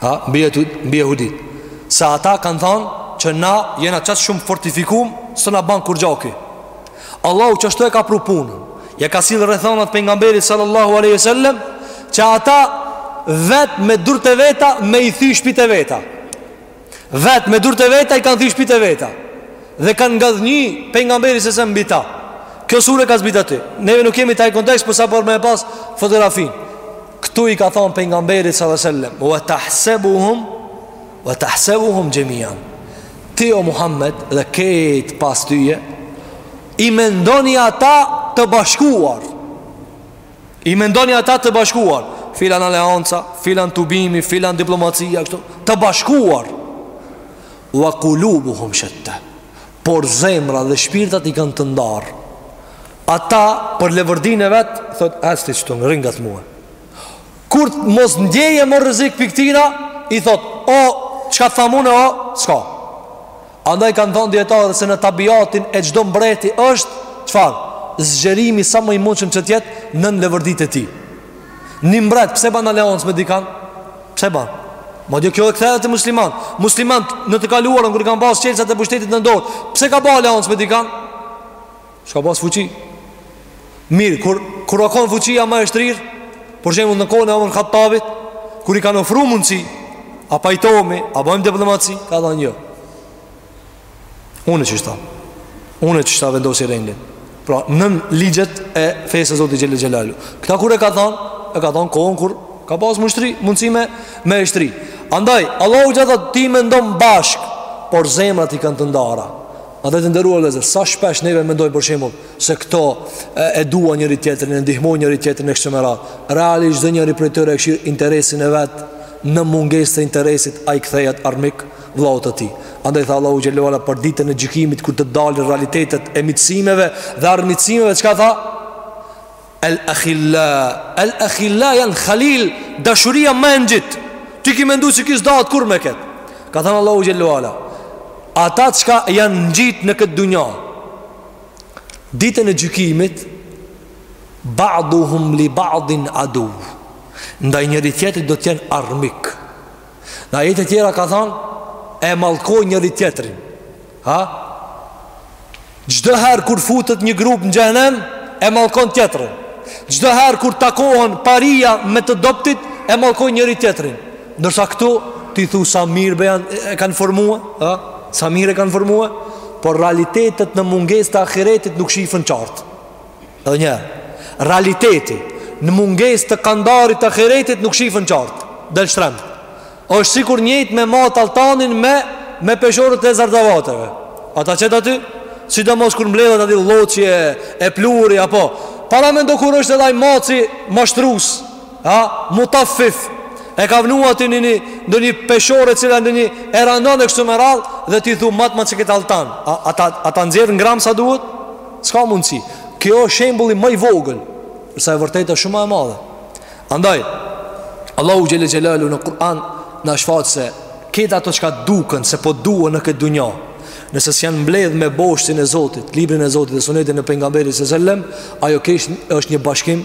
Ha, mbi je mbi jehudit Se ata kanë thanë që na jena qaq shumë fortifikum S'na ban kurgjo ki Allahu qashtu e ka pru punë Ja ka sjellë rrethanat pejgamberit sallallahu aleyhi sallem Që ata vetë me durt e veta me i thy shpijat e veta Vetë me durt e veta i kanë thy shpijat e veta Dhe ka ngadhënjy pejgamberi se se mbi ta Kjo sure ka zbrit aty Neve nuk jemi te aj kontekst por sa po për me e pas fotografinë Këtu i ka thonë pejgamberit sallallahu alajhi wasallam, "Wa tahsabuhum wa tahsabuhum jami'an." Ti o Muhammed dhe kejt pas tyje i mendoni ata të bashkuar. I mendoni ata të bashkuar, filan aleanca, filan tubimi, filan diplomacia, kështu, të bashkuar. Wa qulubuhum shatta. por zemrat dhe shpirtat i kanë të ndarë. Ata për levërdinë e vet, thot, esti që të në ringa të muhe. Kur të mos ndjejë më rrezik pi këtina, i thot, o, çka të tham une, o, s'ka. Andaj kanë thanë dijetarët se në tabiatin e çdo mbreti është, çfarë, zgjerimi sa më i mundshëm që të jetë nën levërditë e tij. Një mbret, pse ban aleancë me dikan? Pse ban? Madje kjo e kthe dhe te musliman. Musliman në të kaluarën kur i kanë pas çelësat e pushtetit në dorë, pse ka ba aleancë me dikan? S'ka pas fuqi? Mirë, kur, kur o konë fuqia ma e shtrirë për shembull në kohën e Omer Khattabit, kur i kanë ofru mundësi a pajtohemi, a bëjmë diplomaci ka thanë jo. Unë qysh ta, unë qysh ta vendosi rendin Pra nën ligjet e fesë Zotit xhel-le xhelaluhu. Këta kur e ka than E ka than kohën kur ka pas me u shtri, mundësi me e shtri Andaj, Allahu xh. tha ti mendon bashkë, por zemrat i kanë të ndara Andaj të nderuar vllezër, sa shpesh neve mendojmë për shembull se këto e, e duan njëri-tjetrin, e ndihmojnë njëri-tjetrin e kështu me radhë. Realisht çdo njëri prej tyre e kshir interesin e vet. Në mungesë të interesit ai kthehet armik vëllaut të tij. Andaj tha Allahu xhelalu ala për ditën e gjykimit kur të dalin realitetet e miqësimeve dhe armiqësimeve, çka tha? El akhilla, el akhilla janë khalil, dashuria ma e ngjit. Ti ki mendu se ky s'dahet kurrë me kët. Ka thënë Allahu xhelalu ala, ata çka janë ngjit në këtë dunja. Ditën e gjykimit ba'duhum li ba'din adu. Ndaj njëri tjetrit do të jenë armik. Në ajete tjera ka thanë, e mallkojnë njëri-tjetrin. Ha? Çdoherë kur futet një grup në xhehenem, e mallkon tjetrin. Çdoherë kur takohen paria me të dobtit, e mallkojnë njëri-tjetrin. Ndërsa këtu, ti thu sa mirë be janë, e kanë formua, ha? Sa mirë e kanë formua, por realitetet në mungesë të ahiretit nuk shifen qartë. Edhe njëherë, realiteti, në mungesë të kandarit të ahiretit nuk shifen qartë, del shtremb. Osht sikur njëjtë me mat altanin me, me peshoret e zarzavateve. Ata qëtë aty, sidomos kur mbledhet aty lloçi e pluhri, apo, paramendo kur është edhe ai matësi mashtrus, ha, mutafif, e ka vnu aty një një, ndonjë peshore cila ndonjë e ranon e kështu me radhë, dhe ti thu matma qe këtë altan, a, a ta, a ta nxjerr në gram sa duhet? S'ka mundësi. Kjo është shembulli ma i vogël, për sa e vërteta është shumë më e madhe. Andaj Allahu xhelle xhelalu në Kur'an na shfaq se këta ato çka duken se po duhen në këtë dunja. Nëse s'janë mbledh me boshtin e Zotit, librin e Zotit dhe sunetin e pejgamberit sallallahu alajhi wasallam, ajo kesh është një bashkim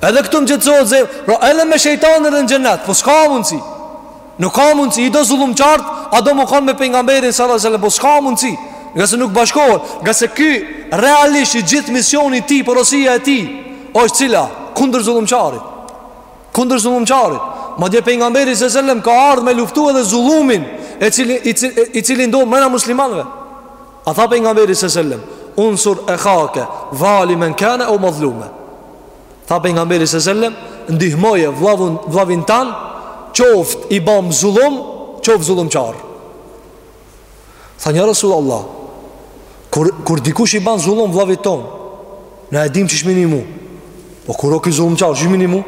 Edhe këtu më qetësohet zemra Pra edhe me shejtan edhe në xhennet Po s'ka mundësi Nuk ka mundësi I do zullumqarët A do me konë me pejgamberin sallallahu alajhi wasallam Po s'ka mundësi Ngase nuk bashkohet Ngase ky realisht i gjithë misioni i tij Porosia e tij osht cila Kundër zullumqarit Kundër zullumqarit Madje pejgamberi sallallahu alajhi wasallam ka ardhë me luftu edhe zullumin E cili, i cili, i cili ndodh mrena muslimanve A tha për nga meri se sellem Unsur e khake Vali men kene o madhlume Tha për nga meri se sellem Ndihmoje vlavun, vlavin tan Qoft i bam zulum Qoft zulum qar Tha një rësull Allah kur, kur dikush i ban zulum vlavit ton Na e dim qysh me i nimu. Po kur o ky zullumqar qysh me i nimu?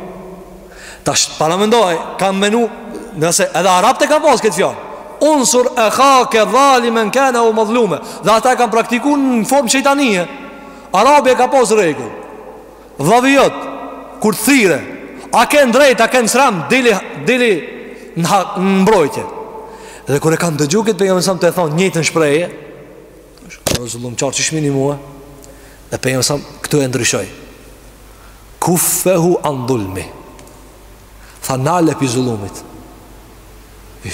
Tash paramendo, kam menu, ngase edhe arabët e kanë pas këtë fjalë. Unsur ehake dhalimen kane ev madhlume Dhe ata e kanë praktiku në formë shejtanie Arabi e ka pas rregull Vllavi jot Kur të thirre A ken drejt, a ken shtram Dili, dili në, në mbrojtje Dhe kur e kanë dëgju këtë pejgamberin sallallahu alajhi wasallam tu e thonë njëjtën shprehje Shkëpërë zullum qarë që shmini mua Dhe për jam sam këtu e ndryshoj Kufehu andulmi Tha nale për zullumit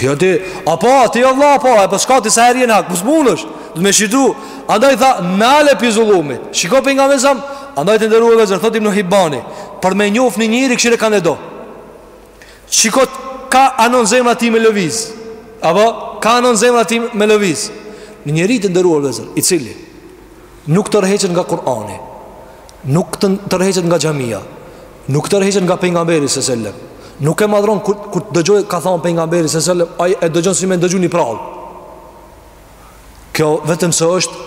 Jo ti Apo ti jo vla apo E për shka ti sa herjen hak Për smun është Dhe me shidu Andaj tha nale për zullumit Shiko për nga me sam Andaj të ndërru e vëzër Thotim në hibani Për me njof një njëri këshire ka në do Shiko ka anon zemra e tij me lëviz Apo ka anon zemra e tij me lëviz Një njeri të nderuar vllezër I cili Nuk tërheqen nga Kurani Nuk tërheqen nga xhamia Nuk tërheqen nga pejgamberi sallallahu alajhi wasallam Nuk e madhron kur, kur të dëgjon ka thonë pejgamberi sallallahu alajhi wasallam Ai e dëgjon si me ndëgju një prrall Kjo vetëm se është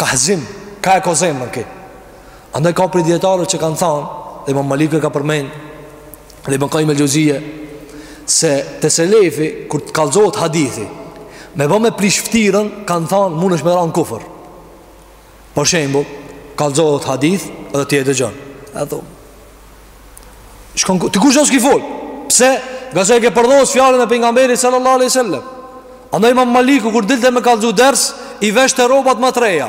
Kallzim Ka e ka zemrën ky Andaj ka prej dijetarët që kanë thonë Dhe Imam Maliku e ka përmend dhe Ibn Kajjim el-Xhevzije se te selefi kur të kallxohet hadithi me bo me prish ftyrën kanë thënë mundesh me ra në kufër. Për shembull, kallxohet hadith dhe ti e dëgjon. A thon. Shkon ti kush është ky fol? Pse? Ngase e ke përdhos fjalën e pejgamberit sallallahu alaihi wasallam. Andaj Imam Maliku kur dilte me kallxu ders i veshte rrobat ma të reja.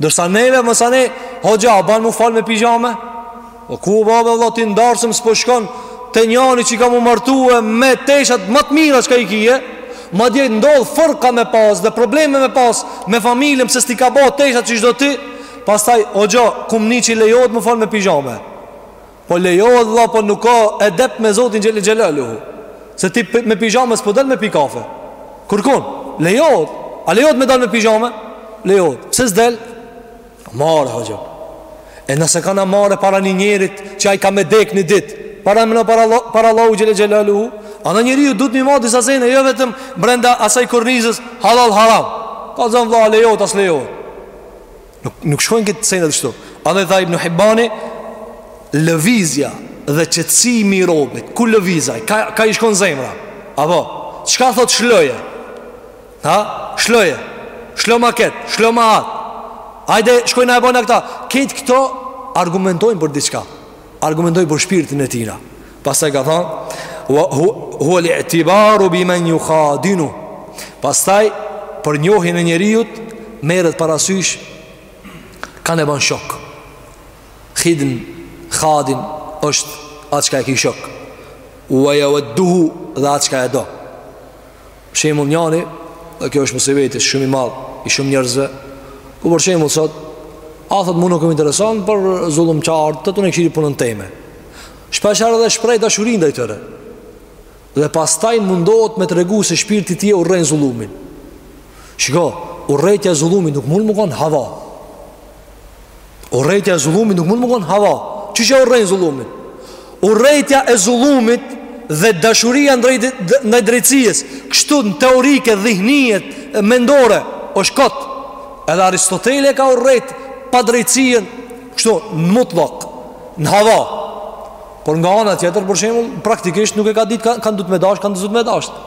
Ndërsa neve mesa ne Hoxha, a ban m'u falë me pizhame? O ku o vëlla i ndershëm s'po shkon Te njani që ka m'u martue me teshat ma të mira çka i kije Madje ndodh fërka me pas edhe probleme me pas Me familjen pse s't'i ka bo teshat që i do ti Pastaj, Hoxha, kumë një që lejot m'u falë me pizhame Po lejohet vëlla po nuk ka edep me Zotin Xhel-le Xhelaluhu Se ti me pizhame s'po del me pi kafe Kurkun, lejohet A lejohet me dal me pizhame? Lejohet, pse s'del? Po marre, hoxhë E nëse kanë marre para një njerit Që ai ka me dek një dit Para më në para, para Allahut Xhel-le Xhelaluhu Andaj njeriu duhet m'i ma disa sene Jo vetëm brenda asaj kornizës Halal haram Ka zënë vëlla a lejohet a s'lejohet Nuk, nuk shkojnë këto sendet kshtu Andaj tha Ibn Hibbani Lëvizja dhe qëtësimi i robit Ku lëviz ai, kah, kah i shkon zemra Apo, çka thot lshoje Ha, lshoje Lshoma këtë, lshoma atë Ajde, shkojna e bojna këta Krejt këto argumentojnë për diçka Argumentojnë për shpirtin e tina Pastaj ka thonë Huel i'tibaru bi men jukhadinu Pastaj për njohjen e njeriut Merret parasysh Kan e ban shok Khidin Khadin është Aj çka e ki shok Ue jueduhu Dhe aj çka e do Shembull njani, dhe kjo është musibet shumë i madh i shumë njerëzve, po për shembull sot ai thot mu nuk më intereson për zullumçar, të tunë këshiri punën teme. Shpeshherë edhe shpreh dashuri ndaj tyre. Dhe pastaj mundohet me tregu se shpirti i tij urren zullumin. Shiko, urrejtja e zullumit nuk mund m'u kon hava. Urrejtja e zullumit nuk mund m'u kon hava. Qysh e urrejnë zullumin? Urrejtja e zullumit dhe dashuria ndaj drejtësisë, kështu teorike, dhihnijet, mendore, është kot. Edhe Aristoteli e ka urrejt padrejtësinë, kështu në mutllak, në hava. Por nga ana tjetër, për shembull, praktikisht nuk e ka ditë kan, kan duhet me dashtë, kan duhet me dashtë.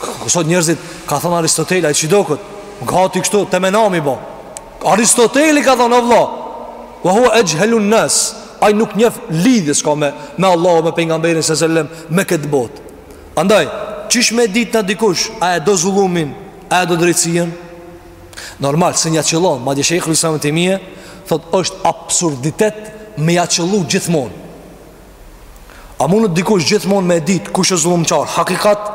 Ku sot njerëzit, ka thonë Aristoteli, ai qidokët, gati kështu, temena me i bo. Aristoteli ka thonë, vallah, ve huve exhhelun-nas, ai nuk njef lidhje s'ka me, me Allah, me pejgamberin se sel-lem, me këtë botë. Andaj, qysh me e ditë na dikush, a e do zullumin, a e do drejtësinë? Normal, se nja qëllon, madje Shejhul Islam Ibn Tejmije, thot, është absurditet me ja qëllu gjithmonë. A mundet dikush gjithmonë me dit kush është zullumqar hakikat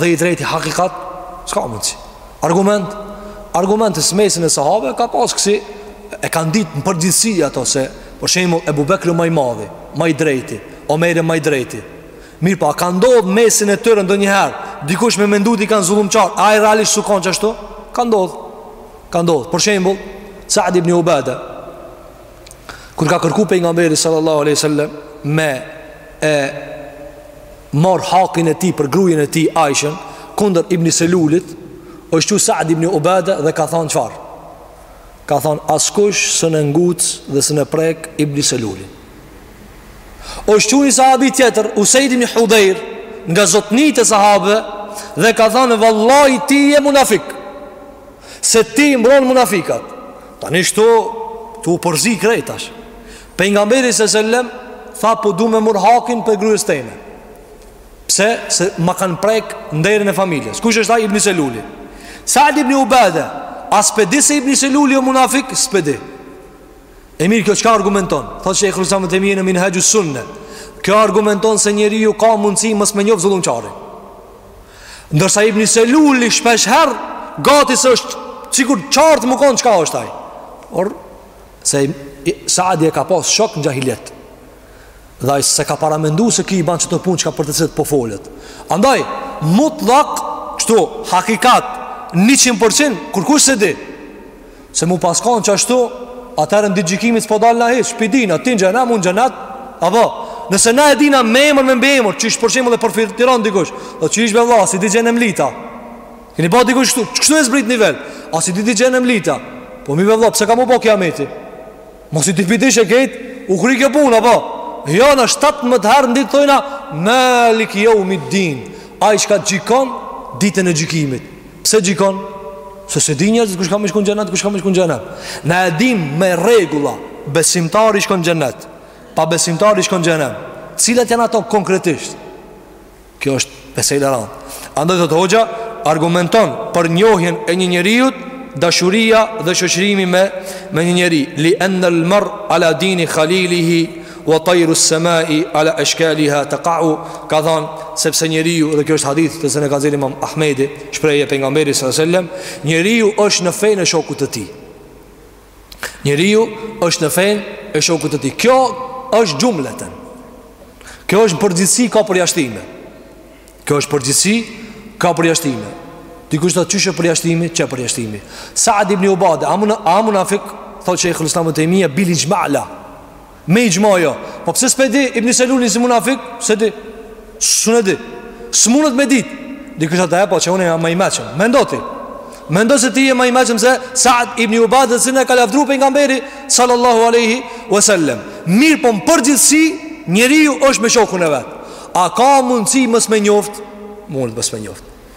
dhe i drejti hakikat? S'ka mundësi. Argument? Argumenti se n'mesin e sahabëve ka pas kësi e kanë dit në përgjithsi ato se për shembull Ebu Bekri ma i madhi, ma i drejti, Omeri ma i drejti. Mirëpo, a ka ndodhë mesin e tyre ndonjëherë, dikush me mendu t'i kanë zullumqar, ai realisht s'u kanë qashtu? Ka ndodhë. Ka ndodhë. Për shembull, Saad ibn Ubada, Kur ka kërku pejgamberi sallallahu aleyhi sallam me e marr hakin e tij për grujen e tij Aishën kundër ibn Selulit është çu Saad ibn Ubede dhe ka thonë çfar Ka thonë askush s'e nguc dhe s'e prek ibn Selulin është çu një sahabi tjetër Usaid ibn Hudejr Nga zotnitë e sahabëve Dhe ka thonë vallahi ti je munafik Se ti mbron munafikat Tani shtu tu u përzi krejt tash. Pejgamberi se sellem tha po du me mur hakin për grujës teme. Pse se ma kanë prek nderin e familjes. Kush është ai Ibn Seluli? Sa'd ibn Ubada, a s'pe di se Ibn Seluli është munafik, s'pe di. E mirë kjo çka argumenton? Thotë Shejhul Islam ibn Tejmije në Minhajus Sunne. Kjo argumenton se njeriu ka mundësi mos me njoh zullumqarin. Ndërsa Ibn Seluli shpesh herë gati se është sikur qartë u konë çka është ai. Por, se Saadi e ka pas shok në xhahilijet. Dhe ai s'e ka paramendu se ky i ban qëto punë çka për të cilat po folet. Andaj, mutllak, kështu, hakikat, 100%, kurkush s'e di, Se m'u pas kon qashtu atëherë në ditë gjykimit s'po dalna hiç pi dina, ti në xhehenem, unë xhenet Apo, nëse na e dina me emër me mbiemër Qysh për shembull dhe përfirtiron dikush Dhe qysh be vlla, s'i di xhehenemlitë a Keni ba dikush shtu, që kështu e zbrit nivel A si di ti xhehenemlitë a Po mirë be vlla, pse ka m'u bo kijameti Masi ti pi dishe krejt u kry kjo punë apo jo na 17 herë në ditë thojna Maliki jeumid din Ai çka gjykon Ditën e gjykimit Pse gjykon Se s'e din njerëzit kush ka me shku n'xhenet Kush ka me shku n'xhehenem Ne e dim me rregulla Besimtari shkon xhenet Pabesimtari shkon xhehenem Cilat janë ato konkretisht Kjo është mesele e rëndë. Andaj thotë hoxha argumenton për njohjen e një njeriu dashuria dhe shoqërimi me me një njeri li an al mar ala dini khalilihi wa tayru as-samai ala ashkaliha taqa'u ka thon sepse njeriu dhe kjo është hadith hasen e ka nxjerr Imam Ahmedi shprehje e pejgamberit sallallahu alajhi wasallam njeriu është në fenë e shokut të tij Njeriu është në fen e shokut të tij. Kjo është xhumletën. Kjo është përgjithësi ka përjashtime. Kjo është përgjithësi ka përjashtime. Dikush thotë qysh përjashtimi, qe përjashtimi. Sa'd ibn Ubada, amun a munafik, thotë Sheikhul Islam ibn Taymija bil ijma' la. Me i gjma jo Po pse s'pe di Ibn Selulin si munafik S'e di S'e di S'mundet me dit Dikush atë e po që unë jam ma i meçëm Mendo ti Mendo se ti je ma i meçëm se Saad ibn Ubade si na e ka lavdru Pejgamberi Sallallahu aleyhi Vesellem Mirëpo në përgjithsi Njeriu është me shokun e vet A ka mundësi mos me njoft Mundet mos me njoft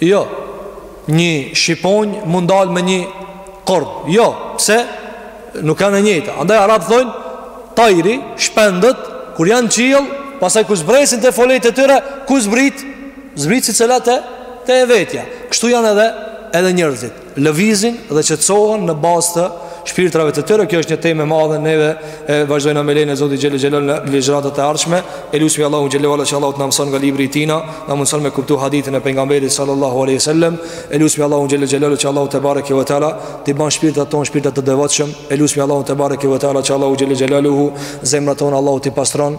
Jo, një shqiponjë me u ndal me një korb. Jo, pse? Nuk janë të njëjta. Andaj arabët thonë, tajri, shpendët, kur janë n'qiell, pastaj kur zbresin te foletë e tyre, ku zbret? Zbret secila te e vetja. Kështu janë edhe, edhe njërzit. lëvizin dhe qetësohen në bazë të shpirtrave të tyre. Kjo është një temë e madhe neve e vazhdojmë me lejen e Zotit xhel-le xhelaluhu në ligjëratat e ardhshme. E lusmi Allahun xhel-le ve ala që Allahu të na mëson nga libri i tina, na mundëson me kuptu hadithin e Pejgamberit sallallahu aleyhi sallem. E lusmi Allahun xhel-le xhelaluhu që Allahu tebareke ve teala, t'i ban shpirtat ton, shpirta të devotshëm. E lusmi Allahun tebareke ve teala që Allahu xhel-le xhelaluhu, zemrat tona Allahu t'i pastron.